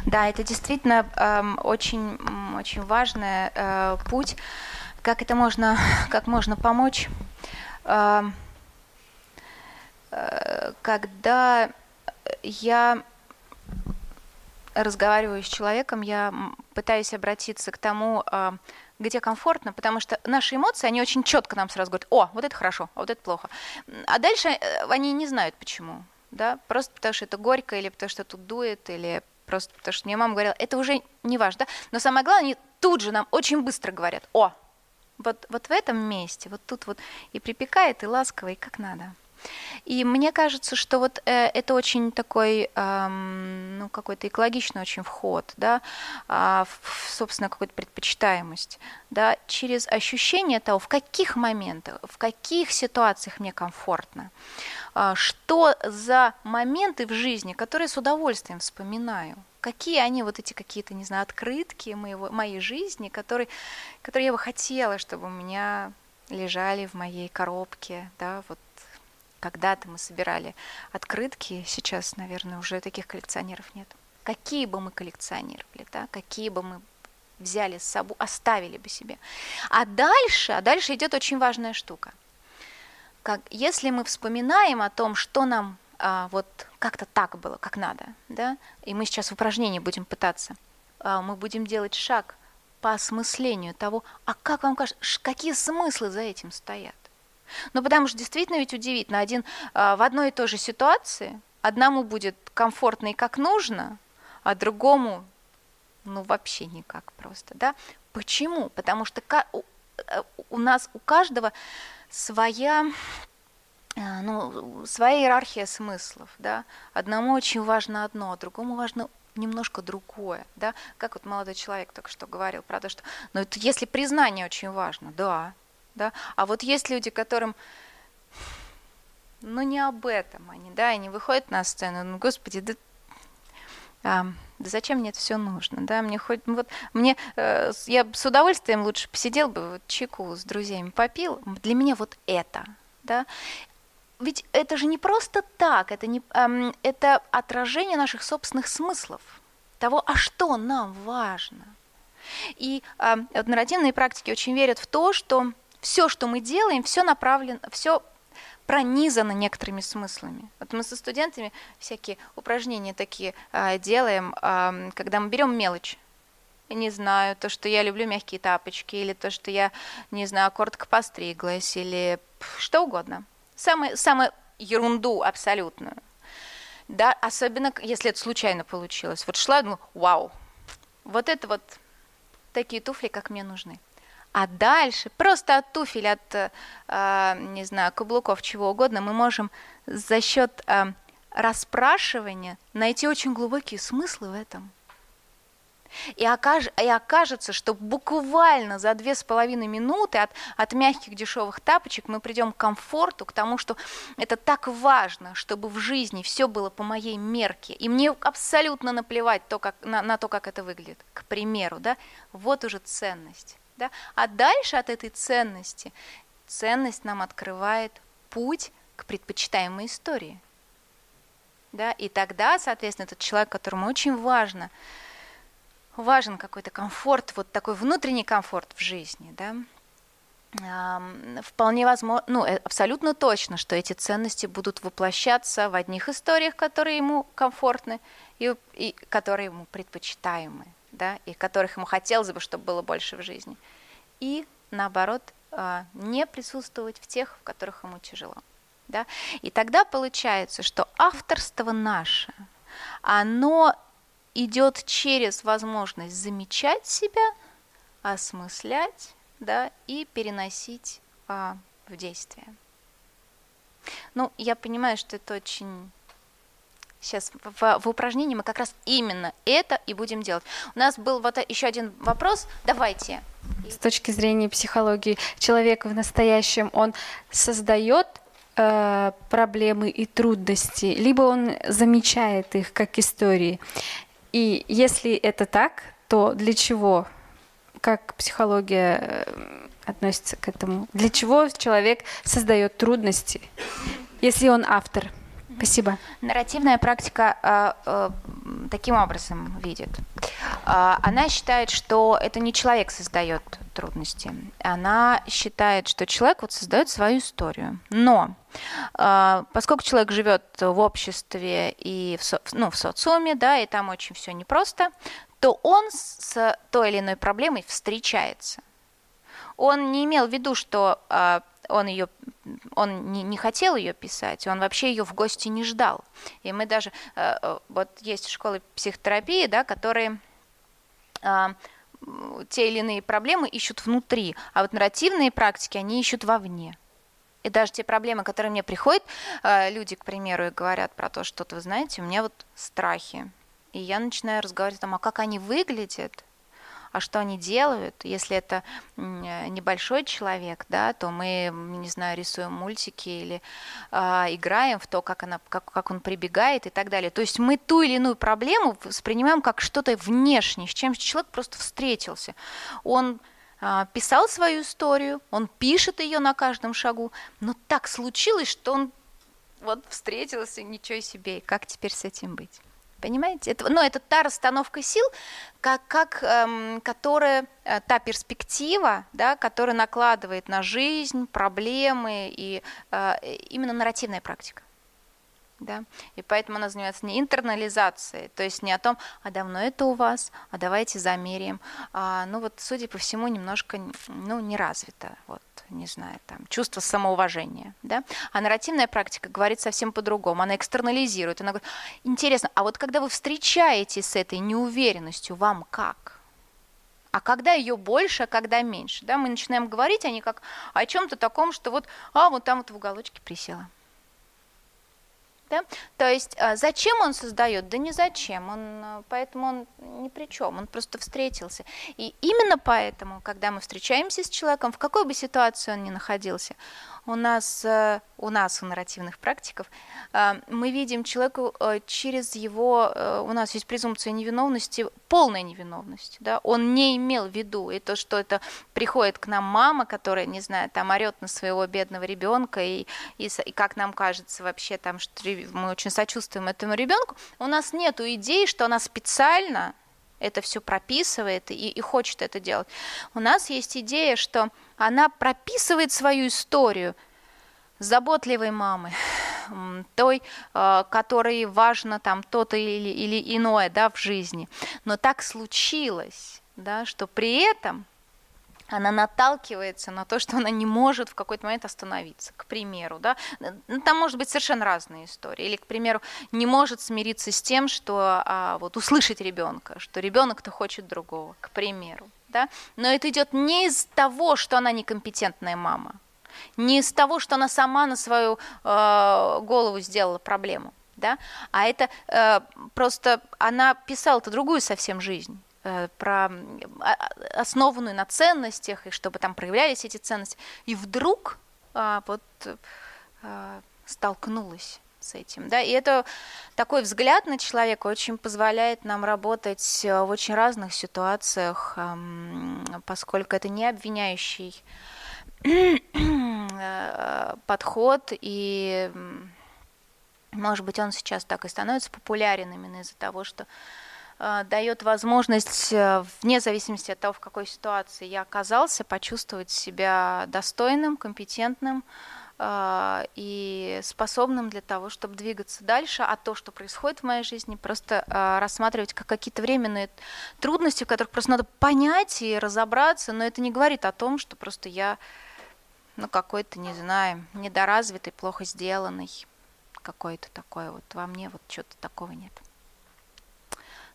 Да, это действительно э, очень, очень важный э, путь. Как это можно, как можно помочь, э, э, когда я разговариваю с человеком, я пытаюсь обратиться к тому, э, где комфортно, потому что наши эмоции, они очень четко нам сразу говорят, о, вот это хорошо, а вот это плохо. А дальше э, они не знают почему, да, просто потому что это горько, или потому что тут дует, или просто потому что мне мама говорила, это уже не важно, да, но самое главное, они тут же нам очень быстро говорят, о, вот, вот в этом месте, вот тут вот и припекает, и ласково, и как надо. И мне кажется, что вот э, это очень такой, эм, ну, какой-то экологичный очень вход, да, э, в, собственно, какую-то предпочитаемость, да, через ощущение того, в каких моментах, в каких ситуациях мне комфортно, э, что за моменты в жизни, которые с удовольствием вспоминаю, какие они вот эти какие-то, не знаю, открытки моего, моей жизни, которые, которые я бы хотела, чтобы у меня лежали в моей коробке, да, вот когда-то мы собирали открытки, сейчас, наверное, уже таких коллекционеров нет. Какие бы мы коллекционировали, да, какие бы мы взяли с собой, оставили бы себе. А дальше, а дальше идет очень важная штука. Как, если мы вспоминаем о том, что нам а, вот как-то так было, как надо, да, и мы сейчас в упражнении будем пытаться, а, мы будем делать шаг по осмыслению того, а как вам кажется, какие смыслы за этим стоят? Ну, потому что действительно ведь удивительно, один а, в одной и той же ситуации одному будет комфортно и как нужно, а другому, ну, вообще никак просто, да? Почему? Потому что э, у нас у каждого своя а, ну, своя иерархия смыслов, да, одному очень важно одно, другому важно немножко другое, да, как вот молодой человек только что говорил, правда, что, ну, это если признание очень важно, да, да? А вот есть люди, которым, ну не об этом они, да, они выходят на сцену, ну, господи, да, а, да зачем мне это все нужно, да, мне хоть, вот, мне, э, я с удовольствием лучше посидел бы, вот, чайку с друзьями попил, для меня вот это, да, ведь это же не просто так, это, не, эм, это отражение наших собственных смыслов, того, а что нам важно. И э, вот нарративные практики очень верят в то, что все, что мы делаем, все направлено, все пронизано некоторыми смыслами. Вот мы со студентами всякие упражнения такие э, делаем, э, когда мы берем мелочь. Не знаю, то, что я люблю мягкие тапочки, или то, что я, не знаю, коротко постриглась, или что угодно. Самое, самое ерунду абсолютную. Да, особенно если это случайно получилось. Вот шла, ну, вау, вот это вот такие туфли, как мне нужны. А дальше, просто от туфель, от, э, не знаю, каблуков, чего угодно, мы можем за счет э, расспрашивания найти очень глубокие смыслы в этом. И, окаж, и окажется, что буквально за две с половиной минуты от, от мягких дешевых тапочек мы придем к комфорту, к тому, что это так важно, чтобы в жизни все было по моей мерке. И мне абсолютно наплевать то, как, на, на то, как это выглядит. К примеру, да, вот уже ценность. Да? А дальше от этой ценности ценность нам открывает путь к предпочитаемой истории. Да? И тогда, соответственно, этот человек, которому очень важно, важен какой-то комфорт, вот такой внутренний комфорт в жизни, да, вполне возможно, ну, э, абсолютно точно, что эти ценности будут воплощаться в одних историях, которые ему комфортны и, и которые ему предпочитаемы, да, и которых ему хотелось бы, чтобы было больше в жизни. И наоборот, а, не присутствовать в тех, в которых ему тяжело. Да? И тогда получается, что авторство наше, оно идет через возможность замечать себя, осмыслять да, и переносить а, в действие. Ну, я понимаю, что это очень... Сейчас в, в упражнении мы как раз именно это и будем делать. У нас был вот еще один вопрос. Давайте. С точки зрения психологии, человек в настоящем, он создает э, проблемы и трудности, либо он замечает их как истории. И если это так, то для чего как психология э, относится к этому? Для чего человек создает трудности, если он автор? Спасибо. Нарративная практика э, э, таким образом видит. Э, она считает, что это не человек создает трудности. Она считает, что человек вот создает свою историю. Но э, поскольку человек живет в обществе и в, со, ну, в социуме, да, и там очень все непросто, то он с той или иной проблемой встречается. Он не имел в виду, что э, он ее, он не, не хотел ее писать, он вообще ее в гости не ждал. И мы даже, э, э, вот есть школы психотерапии, да, которые э, те или иные проблемы ищут внутри, а вот нарративные практики они ищут вовне. И даже те проблемы, которые мне приходят, люди, к примеру, и говорят про то, что, вы знаете, у меня вот страхи, и я начинаю разговаривать о том, а как они выглядят, а что они делают. Если это небольшой человек, да, то мы, не знаю, рисуем мультики или э, играем в то, как, она, как, как он прибегает и так далее. То есть мы ту или иную проблему воспринимаем как что-то внешнее, с чем человек просто встретился. Он э, писал свою историю, он пишет ее на каждом шагу, но так случилось, что он вот встретился, ничего себе, как теперь с этим быть? Понимаете? Это, но это та расстановка сил, как, как, эм, которая, э, та перспектива, да, которая накладывает на жизнь проблемы и э, именно нарративная практика. Да? И поэтому она занимается не интернализацией, то есть не о том, а давно это у вас, а давайте замеряем. А, ну вот, судя по всему, немножко ну, не развито. Вот не знаю, там, чувство самоуважения, да, а нарративная практика говорит совсем по-другому, она экстернализирует, она говорит, интересно, а вот когда вы встречаетесь с этой неуверенностью, вам как? А когда ее больше, а когда меньше, да, мы начинаем говорить, они как о чем-то таком, что вот, а, вот там вот в уголочке присела, да? То есть а, зачем он создает? Да не зачем, он, а, поэтому он ни при чем, он просто встретился. И именно поэтому, когда мы встречаемся с человеком, в какой бы ситуации он ни находился, у нас, э, у нас, у нарративных практиков, э, мы видим человеку э, через его, у нас есть презумпция невиновности, полная невиновность, да, он не имел в виду, и то, что это приходит к нам мама, которая, не знаю, там орет на своего бедного ребенка, и, и, и как нам кажется вообще там, что мы очень сочувствуем этому ребенку, у нас нет идеи, что она специально это все прописывает и, и хочет это делать. У нас есть идея, что она прописывает свою историю заботливой мамы, той, э, которой важно там то-то или, или иное да, в жизни. Но так случилось, да, что при этом она наталкивается на то, что она не может в какой-то момент остановиться, к примеру, да, ну, там может быть совершенно разные истории, или, к примеру, не может смириться с тем, что а, вот услышать ребенка, что ребенок-то хочет другого, к примеру, да, но это идет не из того, что она некомпетентная мама, не из того, что она сама на свою э, голову сделала проблему, да, а это э, просто она писала-то другую совсем жизнь Э, про а, основанную на ценностях, и чтобы там проявлялись эти ценности. И вдруг а, вот а, столкнулась с этим. Да? И это такой взгляд на человека очень позволяет нам работать в очень разных ситуациях, поскольку это не обвиняющий э, подход, и, может быть, он сейчас так и становится популярен именно из-за того, что э, дает возможность, э, вне зависимости от того, в какой ситуации я оказался, почувствовать себя достойным, компетентным, и способным для того, чтобы двигаться дальше, а то, что происходит в моей жизни, просто а, рассматривать как какие-то временные трудности, в которых просто надо понять и разобраться, но это не говорит о том, что просто я ну, какой-то, не знаю, недоразвитый, плохо сделанный, какой-то такой вот во мне вот что-то такого нет.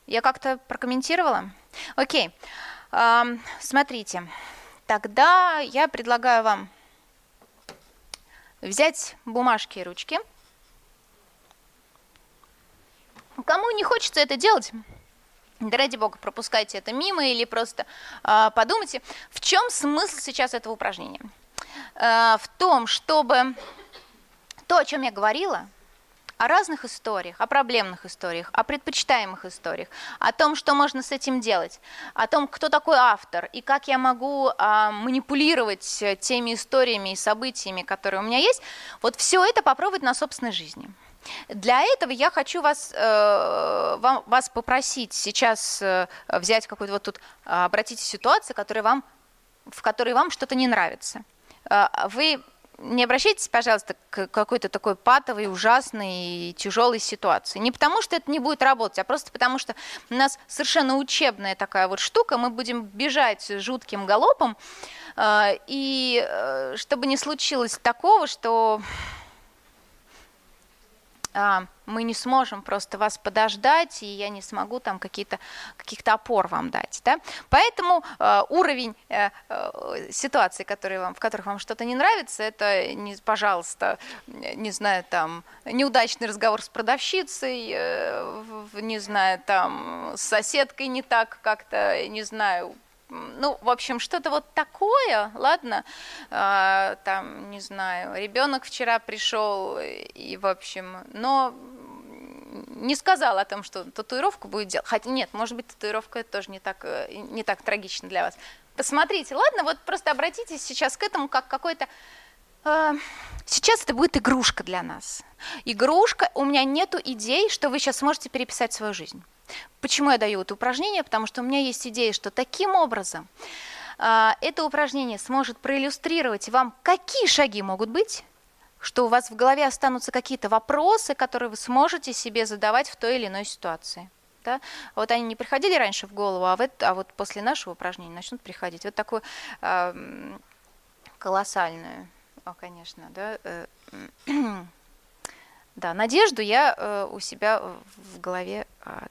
Я как-то прокомментировала? Окей, смотрите, тогда я предлагаю вам взять бумажки и ручки. Кому не хочется это делать, да ради бога, пропускайте это мимо или просто э, подумайте, в чем смысл сейчас этого упражнения. Э, в том, чтобы то, о чем я говорила, о разных историях, о проблемных историях, о предпочитаемых историях, о том, что можно с этим делать, о том, кто такой автор и как я могу а, манипулировать теми историями и событиями, которые у меня есть, вот все это попробовать на собственной жизни. Для этого я хочу вас, э, вам, вас попросить сейчас э, взять какую-то вот тут, обратите ситуацию, которая вам, в которой вам что-то не нравится. Э, вы не обращайтесь, пожалуйста, к какой-то такой патовой, ужасной, тяжелой ситуации. Не потому, что это не будет работать, а просто потому, что у нас совершенно учебная такая вот штука, мы будем бежать жутким галопом, э, и э, чтобы не случилось такого, что мы не сможем просто вас подождать, и я не смогу там какие-то, каких-то опор вам дать. Да? Поэтому э, уровень э, э, ситуации, которые вам, в которых вам что-то не нравится, это, не, пожалуйста, не знаю, там, неудачный разговор с продавщицей, э, не знаю, там, с соседкой не так как-то, не знаю, ну, в общем, что-то вот такое, ладно, а, там, не знаю, ребенок вчера пришел, и, в общем, но не сказал о том, что татуировку будет делать. Хотя нет, может быть, татуировка это тоже не так, э, не так трагично для вас. Посмотрите, ладно, вот просто обратитесь сейчас к этому как какой-то... Э, сейчас это будет игрушка для нас. Игрушка, у меня нету идей, что вы сейчас сможете переписать свою жизнь. Почему я даю это упражнение? Потому что у меня есть идея, что таким образом э, это упражнение сможет проиллюстрировать вам, какие шаги могут быть, что у вас в голове останутся какие-то вопросы, которые вы сможете себе задавать в той или иной ситуации. Да? Вот они не приходили раньше в голову, а, в это, а вот после нашего упражнения начнут приходить. Вот такую э, колоссальную, о, конечно, да, э, да, надежду я э, у себя в голове э,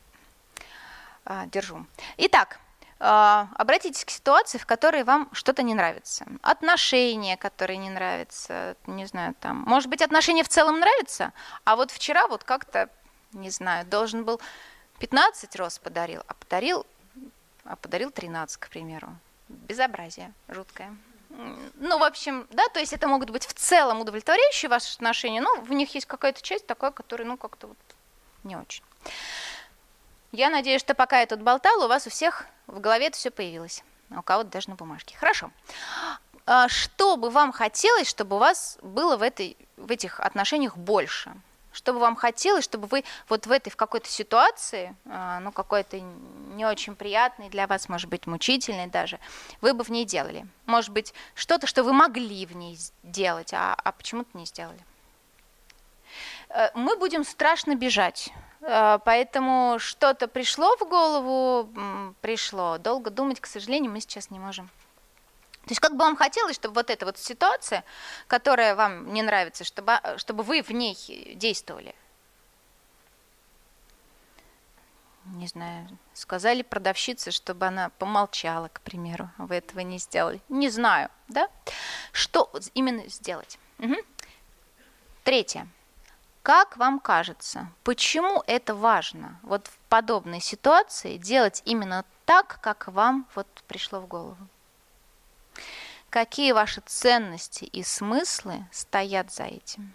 э, держу. Итак, а, обратитесь к ситуации, в которой вам что-то не нравится. Отношения, которые не нравятся, не знаю, там. Может быть, отношения в целом нравятся, а вот вчера вот как-то, не знаю, должен был 15 роз подарил, а подарил, а подарил 13, к примеру. Безобразие жуткое. Ну, в общем, да, то есть это могут быть в целом удовлетворяющие ваши отношения, но в них есть какая-то часть такая, которая, ну, как-то вот не очень. Я надеюсь, что пока я тут болтала, у вас у всех в голове это все появилось. А у кого-то даже на бумажке. Хорошо. А что бы вам хотелось, чтобы у вас было в, этой, в этих отношениях больше? Что бы вам хотелось, чтобы вы вот в этой, в какой-то ситуации, а, ну, какой-то не очень приятной для вас, может быть, мучительной даже, вы бы в ней делали? Может быть, что-то, что вы могли в ней сделать, а, а почему-то не сделали? Э, мы будем страшно бежать Э, поэтому что-то пришло в голову, пришло. Долго думать, к сожалению, мы сейчас не можем. То есть как бы вам хотелось, чтобы вот эта вот ситуация, которая вам не нравится, чтобы, а, чтобы вы в ней действовали? Не знаю, сказали продавщице, чтобы она помолчала, к примеру. Вы этого не сделали. Не знаю, да? Что именно сделать? Угу. Третье. Как вам кажется, почему это важно вот в подобной ситуации делать именно так, как вам вот пришло в голову? Какие ваши ценности и смыслы стоят за этим?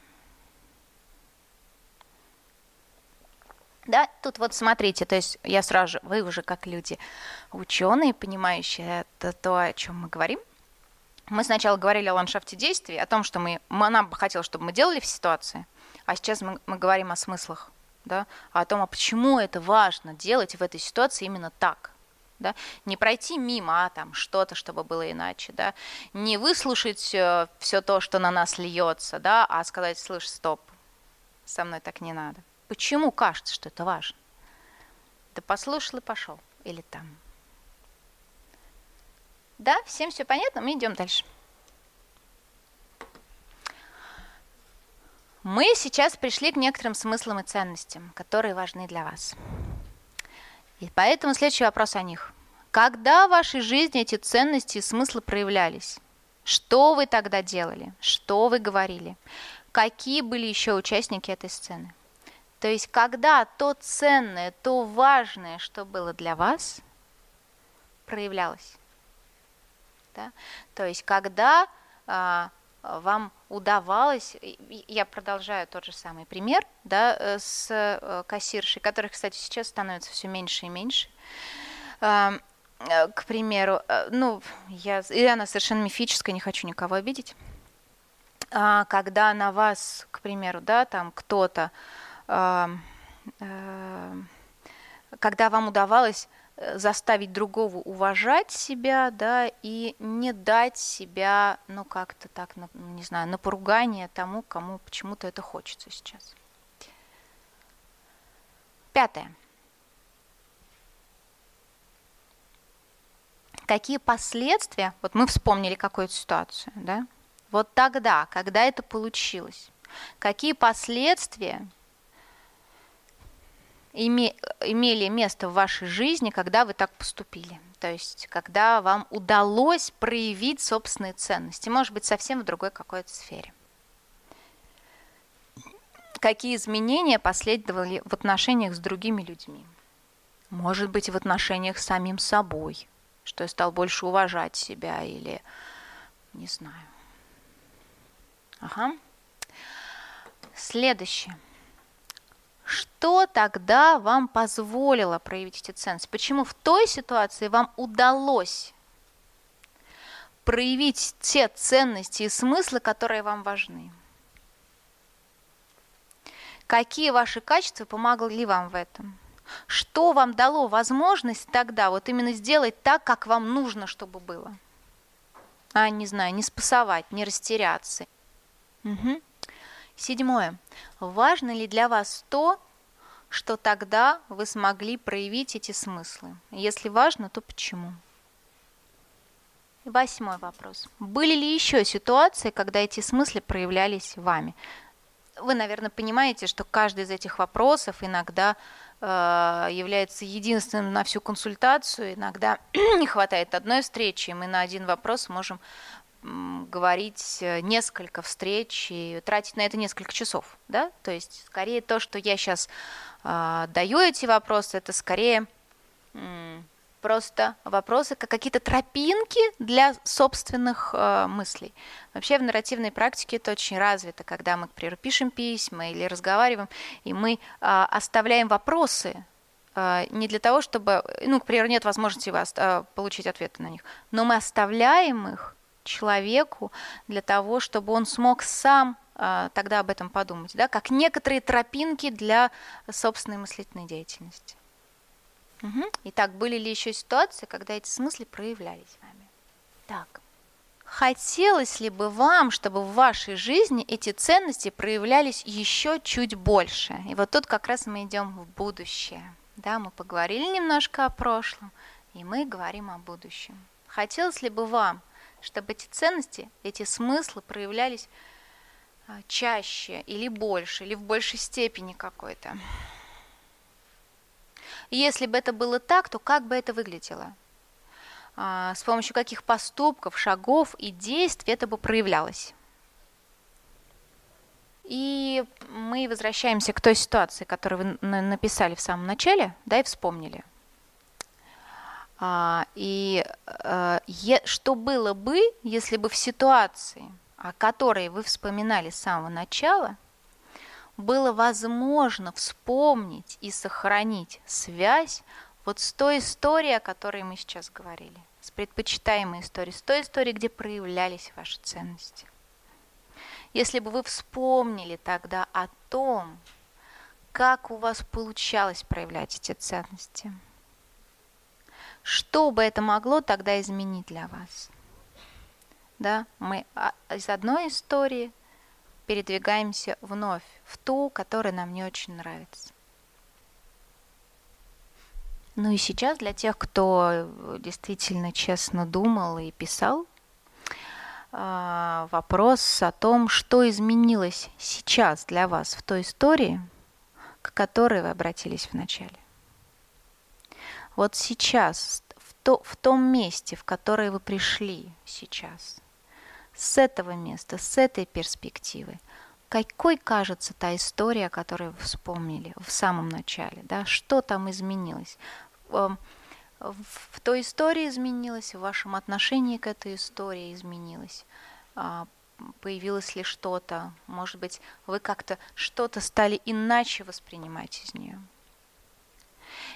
Да, тут вот смотрите, то есть я сразу же, вы уже как люди ученые, понимающие это то, о чем мы говорим, Мы сначала говорили о ландшафте действий, о том, что мы, нам бы хотелось, чтобы мы делали в ситуации, а сейчас мы, мы говорим о смыслах, да, о том, а почему это важно делать в этой ситуации именно так. Да? Не пройти мимо, а там что-то, чтобы было иначе, да? не выслушать э, все то, что на нас льется, да, а сказать, слышь, стоп, со мной так не надо. Почему кажется, что это важно? Да послушал и пошел. Или там. Да, всем все понятно, мы идем дальше. Мы сейчас пришли к некоторым смыслам и ценностям, которые важны для вас. И поэтому следующий вопрос о них. Когда в вашей жизни эти ценности и смыслы проявлялись? Что вы тогда делали? Что вы говорили? Какие были еще участники этой сцены? То есть, когда то ценное, то важное, что было для вас, проявлялось. Да? То есть, когда а, вам удавалось, я продолжаю тот же самый пример, да, э, с э, кассиршей, которых, кстати, сейчас становится все меньше и меньше. Э, к примеру, ну, я, и она совершенно мифическая, не хочу никого обидеть. А, когда на вас, к примеру, да, там кто-то когда вам удавалось заставить другого уважать себя, да, и не дать себя, ну, как-то так, не знаю, на поругание тому, кому почему-то это хочется сейчас. Пятое. Какие последствия, вот мы вспомнили какую-то ситуацию, да, вот тогда, когда это получилось, какие последствия име, имели место в вашей жизни, когда вы так поступили. То есть, когда вам удалось проявить собственные ценности, может быть, совсем в другой какой-то сфере. Какие изменения последовали в отношениях с другими людьми? Может быть, в отношениях с самим собой, что я стал больше уважать себя или не знаю. Ага. Следующее – что тогда вам позволило проявить эти ценности? Почему в той ситуации вам удалось проявить те ценности и смыслы, которые вам важны? Какие ваши качества помогли вам в этом? Что вам дало возможность тогда вот именно сделать так, как вам нужно, чтобы было? А, не знаю, не спасовать, не растеряться. Угу. Седьмое. Важно ли для вас то, что тогда вы смогли проявить эти смыслы? Если важно, то почему? Восьмой вопрос. Были ли еще ситуации, когда эти смыслы проявлялись вами? Вы, наверное, понимаете, что каждый из этих вопросов иногда э, является единственным на всю консультацию. Иногда не хватает одной встречи, и мы на один вопрос можем говорить э, несколько встреч и тратить на это несколько часов, да, то есть скорее то, что я сейчас э, даю эти вопросы, это скорее м, просто вопросы как какие-то тропинки для собственных э, мыслей. Вообще в нарративной практике это очень развито, когда мы, к примеру, пишем письма или разговариваем, и мы э, оставляем вопросы э, не для того, чтобы, ну, к примеру, нет возможности вас, э, получить ответы на них, но мы оставляем их человеку для того, чтобы он смог сам а, тогда об этом подумать, да, как некоторые тропинки для собственной мыслительной деятельности. Угу. Итак, были ли еще ситуации, когда эти смыслы проявлялись вами? Так. Хотелось ли бы вам, чтобы в вашей жизни эти ценности проявлялись еще чуть больше? И вот тут как раз мы идем в будущее. Да, мы поговорили немножко о прошлом, и мы говорим о будущем. Хотелось ли бы вам, чтобы эти ценности, эти смыслы проявлялись а, чаще или больше, или в большей степени какой-то. Если бы это было так, то как бы это выглядело? А, с помощью каких поступков, шагов и действий это бы проявлялось? И мы возвращаемся к той ситуации, которую вы написали в самом начале, да, и вспомнили. А, и э, что было бы, если бы в ситуации, о которой вы вспоминали с самого начала, было возможно вспомнить и сохранить связь вот с той историей, о которой мы сейчас говорили. с предпочитаемой историей, с той историей, где проявлялись ваши ценности. Если бы вы вспомнили тогда о том, как у вас получалось проявлять эти ценности, что бы это могло тогда изменить для вас? Да, мы а, из одной истории передвигаемся вновь в ту, которая нам не очень нравится. Ну и сейчас для тех, кто действительно честно думал и писал, а, вопрос о том, что изменилось сейчас для вас в той истории, к которой вы обратились в начале. Вот сейчас, в, то, в том месте, в которое вы пришли сейчас, с этого места, с этой перспективы, какой кажется та история, которую вы вспомнили в самом начале, да, что там изменилось? Эм, в той истории изменилось, в вашем отношении к этой истории изменилось, а, появилось ли что-то, может быть, вы как-то что-то стали иначе воспринимать из нее.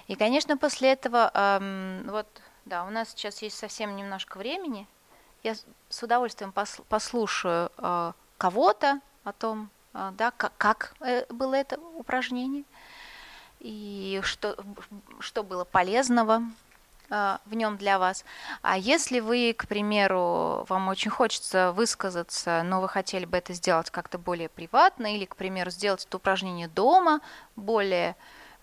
И, конечно, после этого, эм, вот, да, у нас сейчас есть совсем немножко времени, я с удовольствием послушаю э, кого-то о том, э, да, как, как было это упражнение, и что, что было полезного в нем для вас. А если вы, к примеру, вам очень хочется высказаться, но вы хотели бы это сделать как-то более приватно, или, к примеру, сделать это упражнение дома более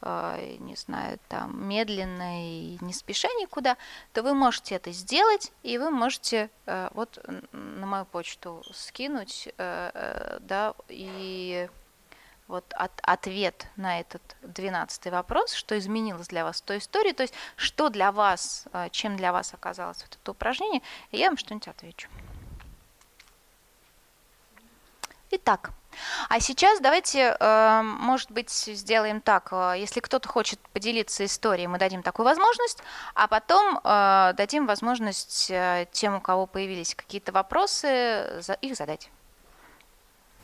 не знаю, там, медленно и не спеша никуда, то вы можете это сделать, и вы можете э, вот на мою почту скинуть, э, да, и вот от, ответ на этот двенадцатый вопрос, что изменилось для вас в той истории, то есть что для вас, чем для вас оказалось вот это упражнение, я вам что-нибудь отвечу. Итак, а сейчас давайте, э, может быть, сделаем так. Э, если кто-то хочет поделиться историей, мы дадим такую возможность, а потом э, дадим возможность тем, у кого появились какие-то вопросы, их задать.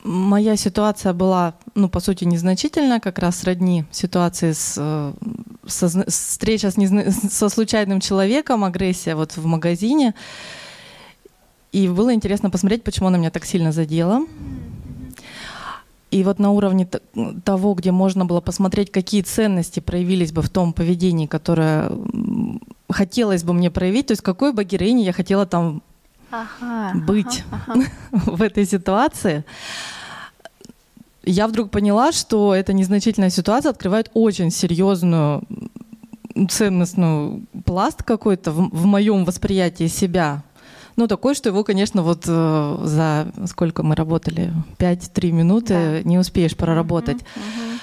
Моя ситуация была, ну, по сути, незначительная, как раз сродни ситуации с, со, встреча с, незна... со случайным человеком, агрессия вот в магазине. И было интересно посмотреть, почему она меня так сильно задела. И вот на уровне того, где можно было посмотреть, какие ценности проявились бы в том поведении, которое хотелось бы мне проявить, то есть какой бы героиней я хотела там ага, быть ага, ага. в этой ситуации, я вдруг поняла, что эта незначительная ситуация открывает очень серьезную ценностную пласт какой-то в, в моем восприятии себя. Ну, такой, что его, конечно, вот э, за сколько мы работали, 5-3 минуты да. не успеешь проработать. Угу, угу.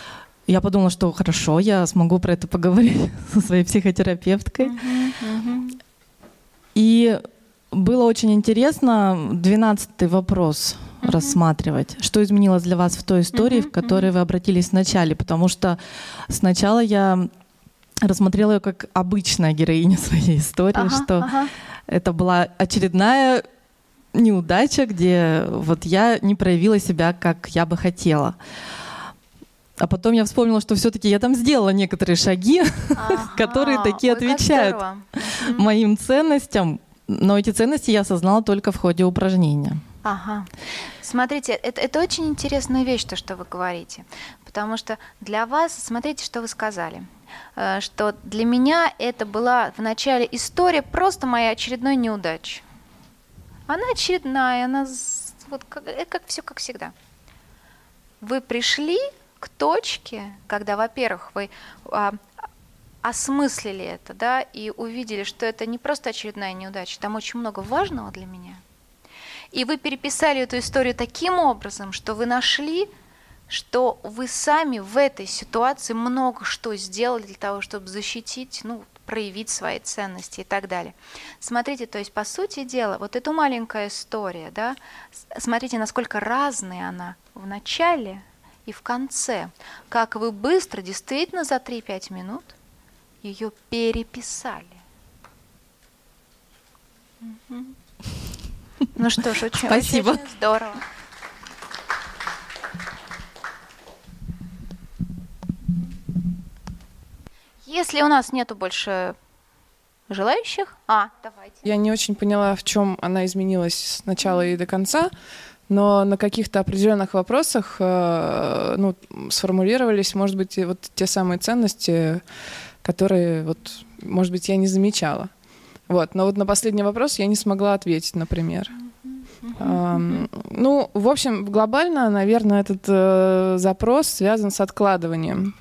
Я подумала, что хорошо, я смогу про это поговорить со своей психотерапевткой. Угу, угу. И было очень интересно 12 вопрос uh рассматривать. Что изменилось для вас в той истории, uh в которой вы обратились вначале? Потому что сначала я рассмотрела ее как обычная героиня своей истории, ага, что ага. Это была очередная неудача, где вот я не проявила себя, как я бы хотела. А потом я вспомнила, что все-таки я там сделала некоторые шаги, ага, которые такие ой, отвечают моим ценностям. Но эти ценности я осознала только в ходе упражнения. Ага. Смотрите, это, это очень интересная вещь, то, что вы говорите. Потому что для вас, смотрите, что вы сказали. Э, что для меня это была в начале история просто моя очередной неудача. Она очередная, она вот как, э, как все как всегда. Вы пришли к точке, когда, во-первых, вы а, осмыслили это, да, и увидели, что это не просто очередная неудача, там очень много важного для меня. И вы переписали эту историю таким образом, что вы нашли что вы сами в этой ситуации много что сделали для того, чтобы защитить, ну, проявить свои ценности и так далее. Смотрите, то есть, по сути дела, вот эту маленькая история, да, смотрите, насколько разная она в начале и в конце. Как вы быстро, действительно, за 3-5 минут ее переписали. Ну что ж, очень, Спасибо. очень здорово. Если у нас нету больше желающих? А, давайте. Я не очень поняла, в чем она изменилась с начала и до конца, но на каких-то определенных вопросах э, ну, сформулировались, может быть, вот те самые ценности, которые, вот, может быть, я не замечала. Вот. Но вот на последний вопрос я не смогла ответить, например. Um, ну, в общем, глобально, наверное, этот э, запрос связан с откладыванием.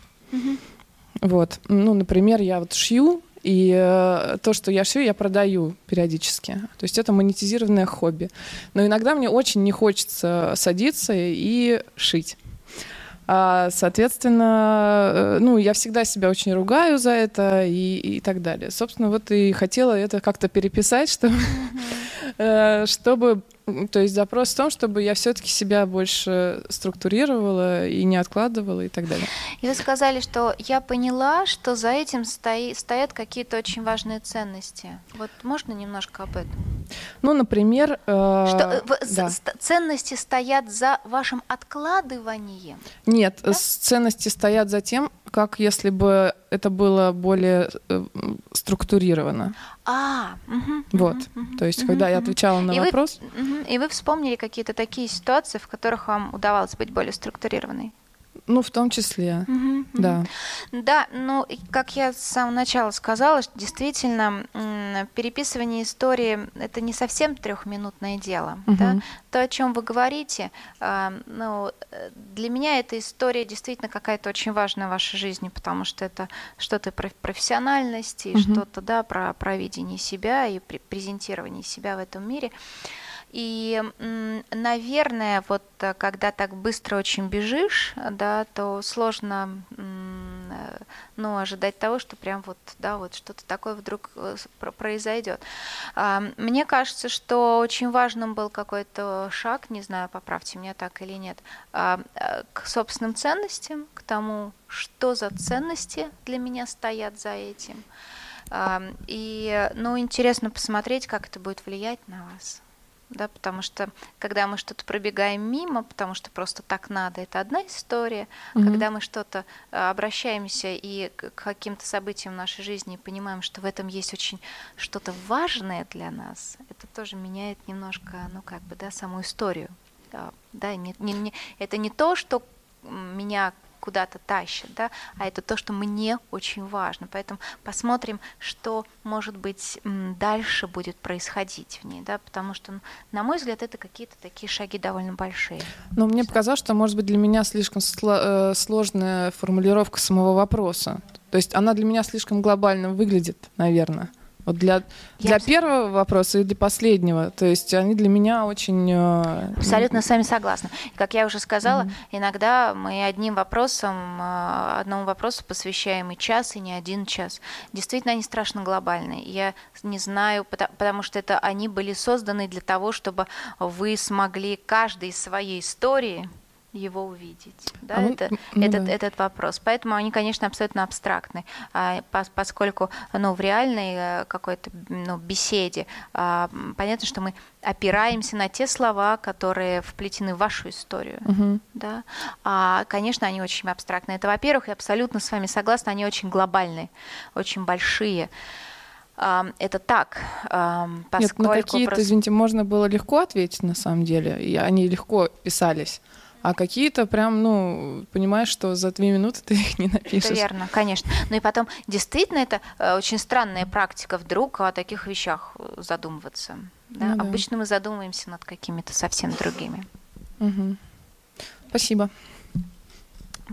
Вот. Ну, например, я вот шью, и э, то, что я шью, я продаю периодически. То есть это монетизированное хобби. Но иногда мне очень не хочется садиться и шить. А, соответственно, э, ну, я всегда себя очень ругаю за это и, и так далее. Собственно, вот и хотела это как-то переписать, чтобы, э, чтобы то есть запрос в том, чтобы я все-таки себя больше структурировала и не откладывала и так далее. И вы сказали, что я поняла, что за этим стои, стоят какие-то очень важные ценности. Вот можно немножко об этом? Ну, например... Э, что, э, да. ценности стоят за вашим откладыванием? Нет, да? ценности стоят за тем, как если бы это было более э, структурировано. А, угу, вот. Угу, То есть, угу, когда я отвечала на и вопрос. Вы, угу, и вы вспомнили какие-то такие ситуации, в которых вам удавалось быть более структурированной? Ну, в том числе, угу, да. Да, ну, как я с самого начала сказала, что действительно переписывание истории – это не совсем трехминутное дело. Угу. Да? То, о чем вы говорите, а, ну, для меня эта история действительно какая-то очень важная в вашей жизни, потому что это что-то про профессиональность и угу. что-то, да, про, про видение себя и презентирование себя в этом мире. И, наверное, вот э, когда так быстро очень бежишь, да, то сложно э, ну, ожидать того, что прям вот, да, вот что-то такое вдруг э, произойдет. А, мне кажется, что очень важным был какой-то шаг, не знаю, поправьте меня так или нет, а, к собственным ценностям, к тому, что за ценности для меня стоят за этим. И, ну, интересно посмотреть, как это будет влиять на вас да, потому что когда мы что-то пробегаем мимо, потому что просто так надо, это одна история. Mm-hmm. Когда мы что-то э, обращаемся и к каким-то событиям в нашей жизни понимаем, что в этом есть очень что-то важное для нас, это тоже меняет немножко, ну как бы, да, саму историю. Да, не, не, не, это не то, что меня куда-то тащит, да, а это то, что мне очень важно. Поэтому посмотрим, что, может быть, дальше будет происходить в ней, да, потому что, на мой взгляд, это какие-то такие шаги довольно большие. Но мне показалось, что, может быть, для меня слишком э, сложная формулировка самого вопроса. То есть она для меня слишком глобально выглядит, наверное. Вот для, для первого вопроса и для последнего. То есть они для меня очень... Э, Абсолютно с вами согласна. Как я уже сказала, mm-hmm. иногда мы одним вопросом, э, одному вопросу посвящаем и час, и не один час. Действительно, они страшно глобальные. Я не знаю, потому что это они были созданы для того, чтобы вы смогли каждой из своей истории его увидеть? Да, а это, ну, этот, да. этот вопрос. Поэтому они, конечно, абсолютно абстрактны, а, поскольку ну, в реальной э, какой-то ну, беседе а, понятно, что мы опираемся на те слова, которые вплетены в вашу историю. Угу. Да? А, конечно, они очень абстрактны. Это, во-первых, я абсолютно с вами согласна, они очень глобальные, очень большие. Это так, поскольку... Нет, на какие-то, просто... извините, можно было легко ответить на самом деле, и они легко писались. А какие-то прям, ну, понимаешь, что за две минуты ты их не напишешь. Это верно, конечно. Ну и потом, действительно, это э, очень странная практика вдруг о таких вещах э, задумываться. Да? Ну, да. Обычно мы задумываемся над какими-то совсем другими. Угу. Спасибо.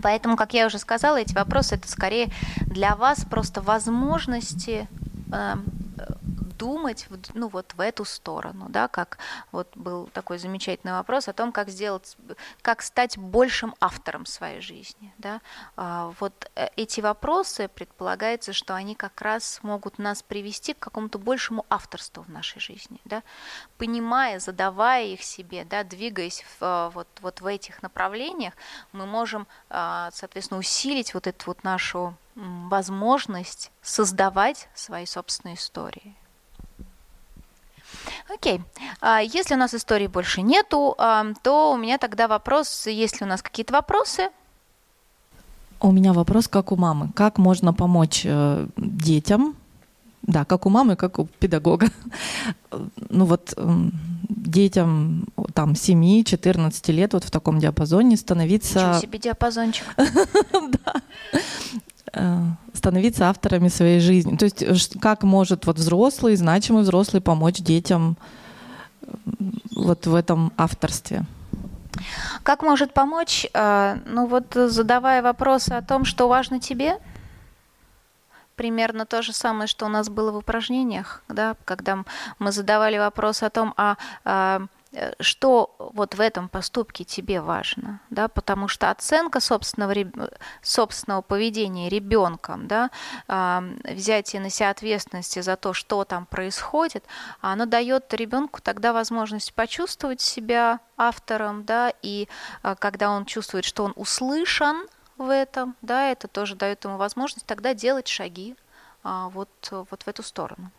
Поэтому, как я уже сказала, эти вопросы это скорее для вас просто возможности э, думать ну, вот в эту сторону, да, как вот был такой замечательный вопрос о том, как сделать, как стать большим автором своей жизни. Да. А, вот э, эти вопросы, предполагается, что они как раз могут нас привести к какому-то большему авторству в нашей жизни. Да. Понимая, задавая их себе, да, двигаясь в, э, вот, вот в этих направлениях, мы можем, а, соответственно, усилить вот эту вот нашу возможность создавать свои собственные истории. Окей. А если у нас истории больше нету, а, то у меня тогда вопрос, есть ли у нас какие-то вопросы? У меня вопрос, как у мамы. Как можно помочь э, детям Да, как у мамы, как у педагога. Ну вот детям там 7-14 лет вот в таком диапазоне становиться... Ничего себе диапазончик. Да становиться авторами своей жизни. То есть как может вот взрослый, значимый взрослый помочь детям вот в этом авторстве? Как может помочь? Э, ну вот задавая вопросы о том, что важно тебе, примерно то же самое, что у нас было в упражнениях, да, когда мы задавали вопрос о том, а, а Э, что вот в этом поступке тебе важно, да, потому что оценка собственного, собственного поведения ребенком, да, взятие на себя ответственности за то, что там происходит, оно дает ребенку тогда возможность почувствовать себя автором, да, и а, когда он чувствует, что он услышан в этом, да, это тоже дает ему возможность тогда делать шаги а, вот, вот в эту сторону.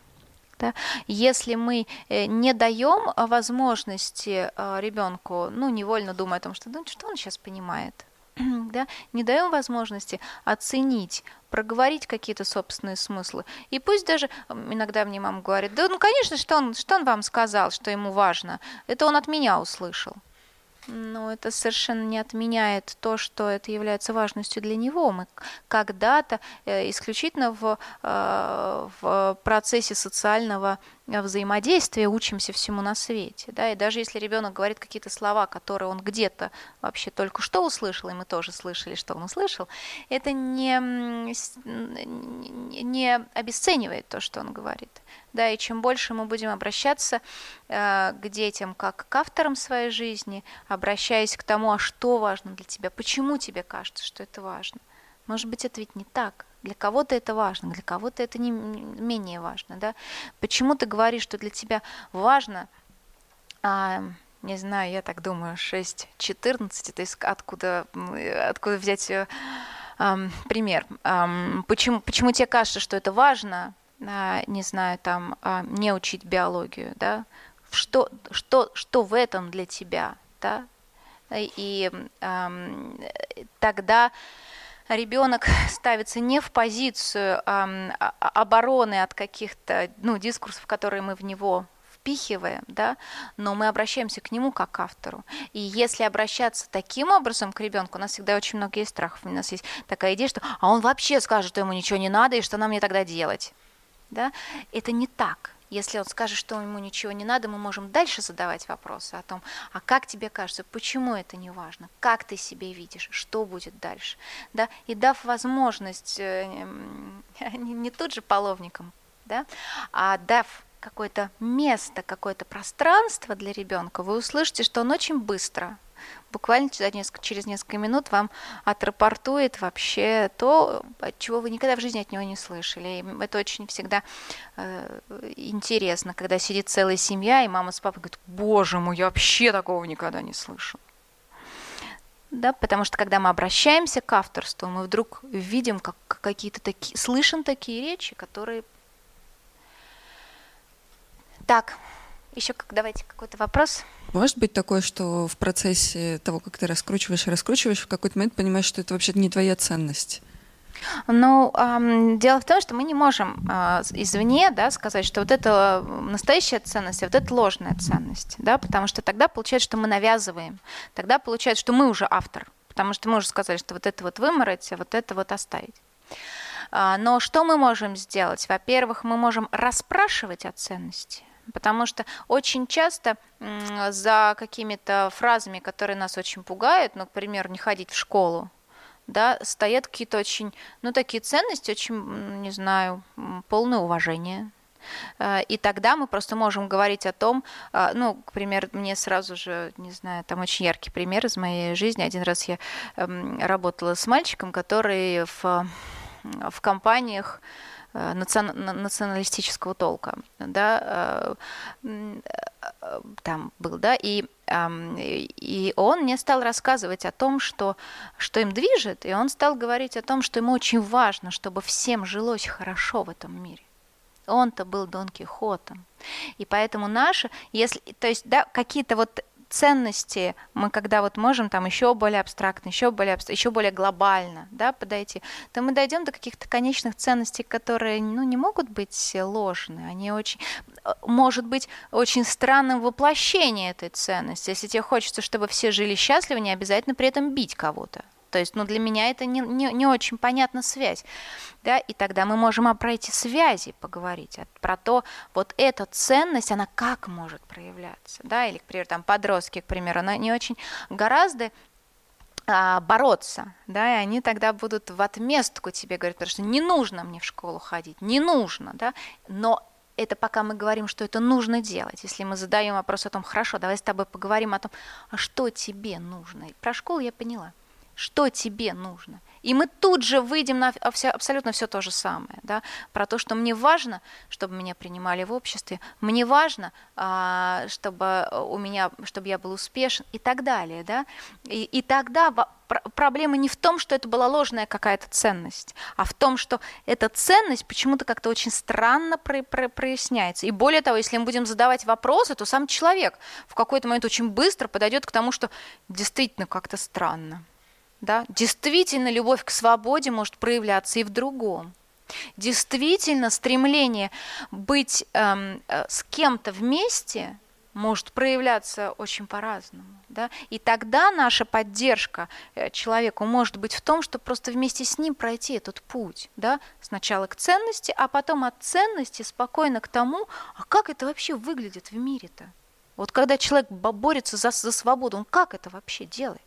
Да? Если мы э, не даем возможности э, ребенку, ну, невольно думая о том, что, ну, что он сейчас понимает, да, не даем возможности оценить, проговорить какие-то собственные смыслы. И пусть даже иногда мне мама говорит, да, ну, конечно, что он, что он вам сказал, что ему важно, это он от меня услышал. Но это совершенно не отменяет то, что это является важностью для него. Мы когда-то э, исключительно в, э, в процессе социального взаимодействия учимся всему на свете. Да? И даже если ребенок говорит какие-то слова, которые он где-то вообще только что услышал, и мы тоже слышали, что он услышал, это не, не обесценивает то, что он говорит. Да, и чем больше мы будем обращаться э, к детям как к авторам своей жизни, обращаясь к тому, а что важно для тебя, почему тебе кажется, что это важно. Может быть, это ведь не так. Для кого-то это важно, для кого-то это не менее важно. Да? Почему ты говоришь, что для тебя важно, а, не знаю, я так думаю, 6-14, это из, откуда, откуда взять э, пример. почему, почему тебе кажется, что это важно, а, не знаю, там, а, не учить биологию, да, что, что, что в этом для тебя, да, и э, тогда ребенок ставится не в позицию э, обороны от каких-то ну, дискурсов, которые мы в него впихиваем, да, но мы обращаемся к нему как к автору. И если обращаться таким образом к ребенку, у нас всегда очень много есть страхов. У нас есть такая идея, что а он вообще скажет, что ему ничего не надо, и что нам мне тогда делать да, это не так. Если он скажет, что ему ничего не надо, мы можем дальше задавать вопросы о том, а как тебе кажется, почему это не важно, как ты себе видишь, что будет дальше. Да? И дав возможность э, не, не тут же половникам, да, а дав какое-то место, какое-то пространство для ребенка, вы услышите, что он очень быстро буквально через несколько минут вам отрапортует вообще то, чего вы никогда в жизни от него не слышали. И это очень всегда э, интересно, когда сидит целая семья, и мама с папой говорят, боже мой, я вообще такого никогда не слышал. Да, потому что когда мы обращаемся к авторству, мы вдруг видим как какие-то такие, слышим такие речи, которые... Так, еще как, давайте какой-то вопрос. Может быть такое, что в процессе того, как ты раскручиваешь и раскручиваешь, в какой-то момент понимаешь, что это вообще не твоя ценность? Ну, эм, дело в том, что мы не можем э, извне да, сказать, что вот это настоящая ценность, а вот это ложная ценность, да, потому что тогда получается, что мы навязываем, тогда получается, что мы уже автор, потому что мы уже сказали, что вот это вот вымороть, а вот это вот оставить. А, но что мы можем сделать? Во-первых, мы можем расспрашивать о ценности, Потому что очень часто за какими-то фразами, которые нас очень пугают, ну, например, не ходить в школу, да, стоят какие-то очень, ну, такие ценности, очень, не знаю, полное уважение. Э, и тогда мы просто можем говорить о том, э, ну, к примеру, мне сразу же, не знаю, там очень яркий пример из моей жизни. Один раз я эм, работала с мальчиком, который в, в компаниях националистического толка, да, э, там был, да, и, и он мне стал рассказывать о том, что, что им движет, и он стал говорить о том, что ему очень важно, чтобы всем жилось хорошо в этом мире. Он-то был Дон Кихотом. И поэтому наши, если, то есть, да, какие-то вот ценности мы когда вот можем там еще более абстрактно, еще более, абс- еще более глобально да, подойти, то мы дойдем до каких-то конечных ценностей, которые ну, не могут быть ложны. Они очень, э, может быть, очень странным воплощение этой ценности. Если тебе хочется, чтобы все жили счастливо, не обязательно при этом бить кого-то. То есть, ну, для меня это не, не, не очень понятна связь. Да? И тогда мы можем о эти связи поговорить, про то, вот эта ценность, она как может проявляться. Да? Или, к примеру, там подростки, к примеру, она не очень гораздо а, бороться, да, и они тогда будут в отместку тебе говорить, потому что не нужно мне в школу ходить, не нужно, да, но это пока мы говорим, что это нужно делать. Если мы задаем вопрос о том, хорошо, давай с тобой поговорим о том, а что тебе нужно. Про школу я поняла что тебе нужно. И мы тут же выйдем на все, абсолютно все то же самое, да, про то, что мне важно, чтобы меня принимали в обществе, мне важно, а, чтобы у меня, чтобы я был успешен и так далее, да. И, и тогда проблема не в том, что это была ложная какая-то ценность, а в том, что эта ценность почему-то как-то очень странно про про проясняется. И более того, если мы будем задавать вопросы, то сам человек в какой-то момент очень быстро подойдет к тому, что действительно как-то странно. Да? Действительно, любовь к свободе может проявляться и в другом. Действительно, стремление быть эм, э, с кем-то вместе может проявляться очень по-разному. Да? И тогда наша поддержка э, человеку может быть в том, чтобы просто вместе с ним пройти этот путь. Да? Сначала к ценности, а потом от ценности спокойно к тому, а как это вообще выглядит в мире-то? Вот когда человек борется за, за свободу, он как это вообще делает?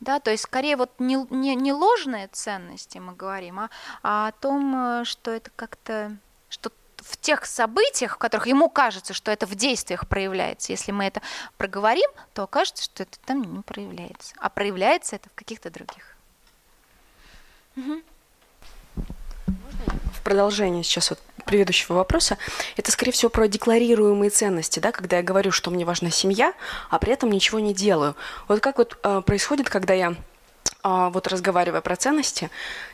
Да, то есть скорее вот не, не, не ложные ценности мы говорим, а, а о том, э, что это как-то, что в тех событиях, в которых ему кажется, что это в действиях проявляется, если мы это проговорим, то окажется, что это там не проявляется, а проявляется это в каких-то других. Угу. В продолжение сейчас вот предыдущего вопроса, это, скорее всего, про декларируемые ценности, да, когда я говорю, что мне важна семья, а при этом ничего не делаю. Вот как вот э, происходит, когда я а, вот разговаривая про ценности,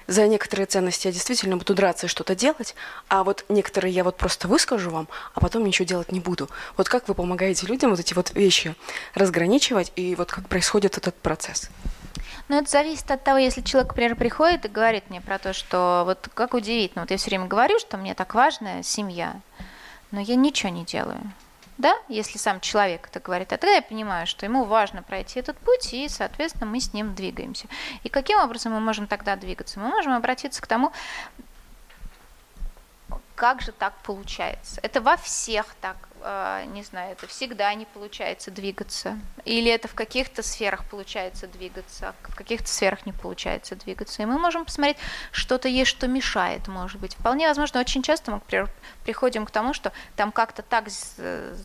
за некоторые ценности я действительно буду драться и что-то делать, а вот некоторые я вот просто выскажу вам, а потом ничего делать не буду. Вот как вы помогаете людям вот эти вот вещи разграничивать и вот как происходит этот процесс? Но это зависит от того, если человек, например, приходит и говорит мне про то, что вот как удивительно, вот я все время говорю, что мне так важна семья, но я ничего не делаю. Да, если сам человек это говорит, а тогда я понимаю, что ему важно пройти этот путь, и, соответственно, мы с ним двигаемся. И каким образом мы можем тогда двигаться? Мы можем обратиться к тому, как же так получается? Это во всех так, э, не знаю, это всегда не получается двигаться. Или это в каких-то сферах получается двигаться, а в каких-то сферах не получается двигаться. И мы можем посмотреть, что-то есть, что мешает, может быть. Вполне возможно, очень часто мы, приходим к тому, что там как-то так,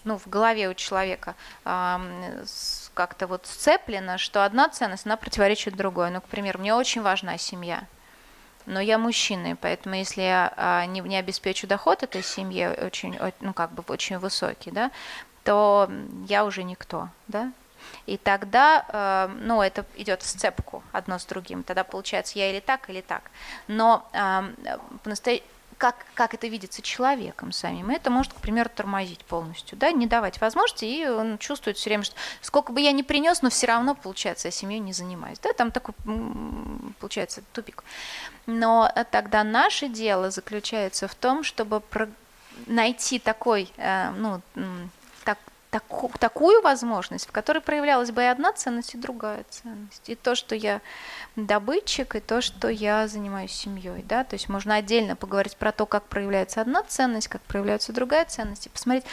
ну, в голове у человека как-то вот сцеплено, что одна ценность, она противоречит другой. Ну, к примеру, мне очень важна семья – но я мужчина, поэтому если я а, не, не обеспечу доход этой семье очень, ну как бы очень высокий, да, то я уже никто, да, и тогда, э, ну, это идет в сцепку одно с другим. Тогда получается я или так, или так. Но э, по-настоящему как, как это видится человеком самим, это может, к примеру, тормозить полностью, да, не давать возможности, и он чувствует все время, что сколько бы я ни принес, но все равно, получается, я семьей не занимаюсь. Да, там такой, получается, тупик. Но тогда наше дело заключается в том, чтобы найти такой, э, ну, таку, такую возможность, в которой проявлялась бы и одна ценность, и другая ценность. И то, что я добытчик, и то, что я занимаюсь семьей. Да? То есть можно отдельно поговорить про то, как проявляется одна ценность, как проявляется другая ценность, и посмотреть.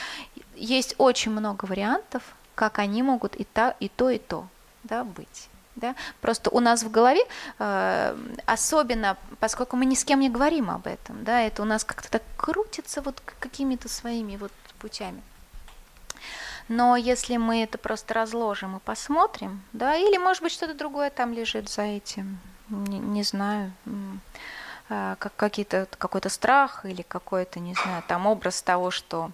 Есть очень много вариантов, как они могут и, та, и то, и то да, быть. Да? Просто у нас в голове, э, особенно поскольку мы ни с кем не говорим об этом, да, это у нас как-то так крутится вот какими-то своими вот путями. Но если мы это просто разложим и посмотрим, да, или может быть что-то другое там лежит за этим, не, не знаю, а, как какие-то какой-то страх или какой-то, не знаю, там образ того, что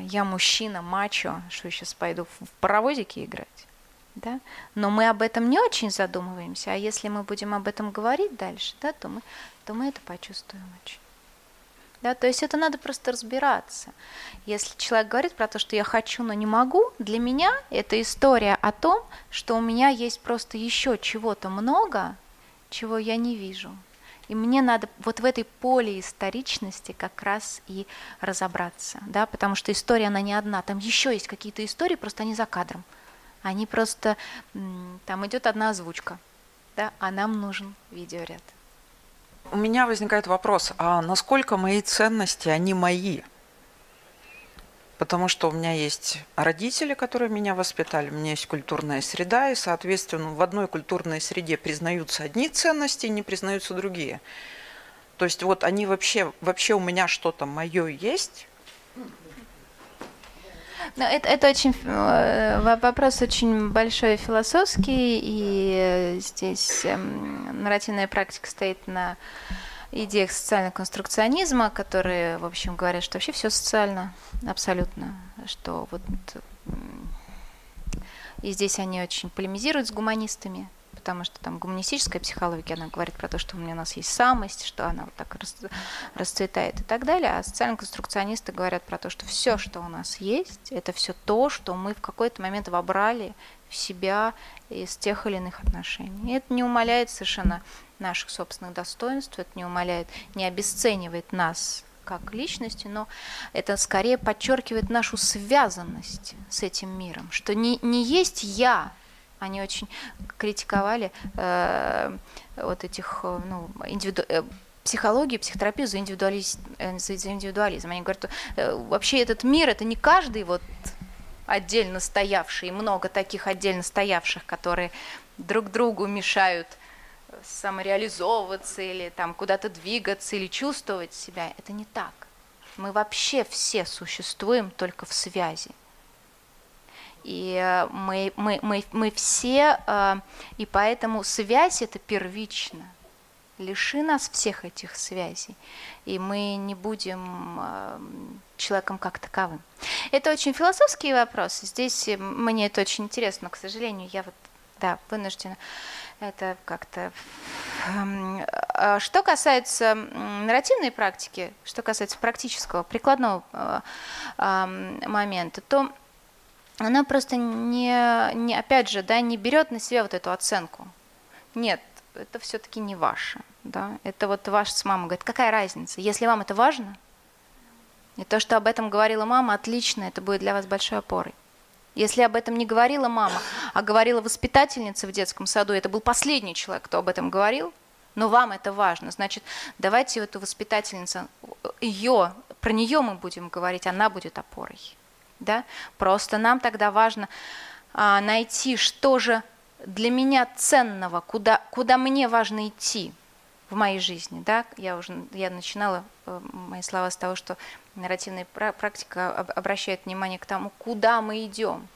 я мужчина, мачо, что сейчас пойду в паровозики играть. Да? Но мы об этом не очень задумываемся, а если мы будем об этом говорить дальше, да, то, мы, то мы это почувствуем очень. Да, то есть это надо просто разбираться. Если человек говорит про то, что я хочу, но не могу, для меня это история о том, что у меня есть просто еще чего-то много, чего я не вижу. И мне надо вот в этой поле историчности как раз и разобраться, да, потому что история, она не одна, там еще есть какие-то истории, просто они за кадром. Они просто, там идет одна озвучка, да, а нам нужен видеоряд. У меня возникает вопрос, а насколько мои ценности, они мои? Потому что у меня есть родители, которые меня воспитали, у меня есть культурная среда, и, соответственно, в одной культурной среде признаются одни ценности, не признаются другие. То есть вот они вообще, вообще у меня что-то мое есть, но это, это очень э, вопрос очень большой философский, и здесь эм, нарративная практика стоит на идеях социального конструкционизма, которые, в общем, говорят, что вообще все социально, абсолютно, что вот и здесь они очень полемизируют с гуманистами, потому что там гуманистическая психология, она говорит про то, что у нас есть самость, что она вот так расцветает и так далее, а социально-конструкционисты говорят про то, что все, что у нас есть, это все то, что мы в какой-то момент вобрали в себя из тех или иных отношений. И это не умаляет совершенно наших собственных достоинств, это не умаляет, не обесценивает нас как личности, но это скорее подчеркивает нашу связанность с этим миром, что не, не есть я они очень критиковали э, вот этих э, ну, индивиду... Э, психологию, психотерапию за, индивидуализ... Э, за индивидуализм. Они говорят, вообще этот мир это не каждый вот отдельно стоявший, много таких отдельно стоявших, которые друг другу мешают самореализовываться или там куда-то двигаться или чувствовать себя. Это не так. Мы вообще все существуем только в связи. И э, мы, мы, мы, мы все, э, и поэтому связь это первично. Лиши нас всех этих связей, и мы не будем э, человеком как таковым. Это очень философский вопрос. Здесь мне это очень интересно, но, к сожалению, я вот да, вынуждена это как-то... Эм, а что касается нарративной практики, что касается практического, прикладного момента, то она просто не, не, опять же, да, не берет на себя вот эту оценку. Нет, это все-таки не ваше. Да? Это вот ваша с мамой говорит, какая разница? Если вам это важно, и то, что об этом говорила мама, отлично, это будет для вас большой опорой. Если об этом не говорила мама, а говорила воспитательница в детском саду, это был последний человек, кто об этом говорил, но вам это важно, значит, давайте эту воспитательницу, ее, про нее мы будем говорить, она будет опорой да? Просто нам тогда важно а, найти, что же для меня ценного, куда, куда мне важно идти в моей жизни, да? Я уже я начинала э, мои слова с того, что нарративная практика обращает внимание к тому, куда мы идем,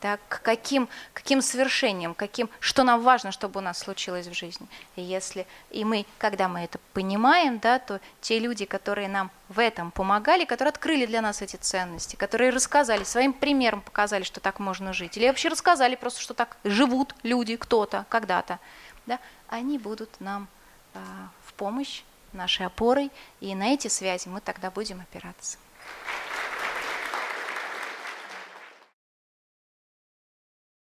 так, каким, каким совершением, каким, что нам важно, чтобы у нас случилось в жизни. И если и мы, когда мы это понимаем, да, то те люди, которые нам в этом помогали, которые открыли для нас эти ценности, которые рассказали, своим примером показали, что так можно жить, или вообще рассказали просто, что так живут люди, кто-то, когда-то, да, они будут нам э, в помощь, нашей опорой, и на эти связи мы тогда будем опираться.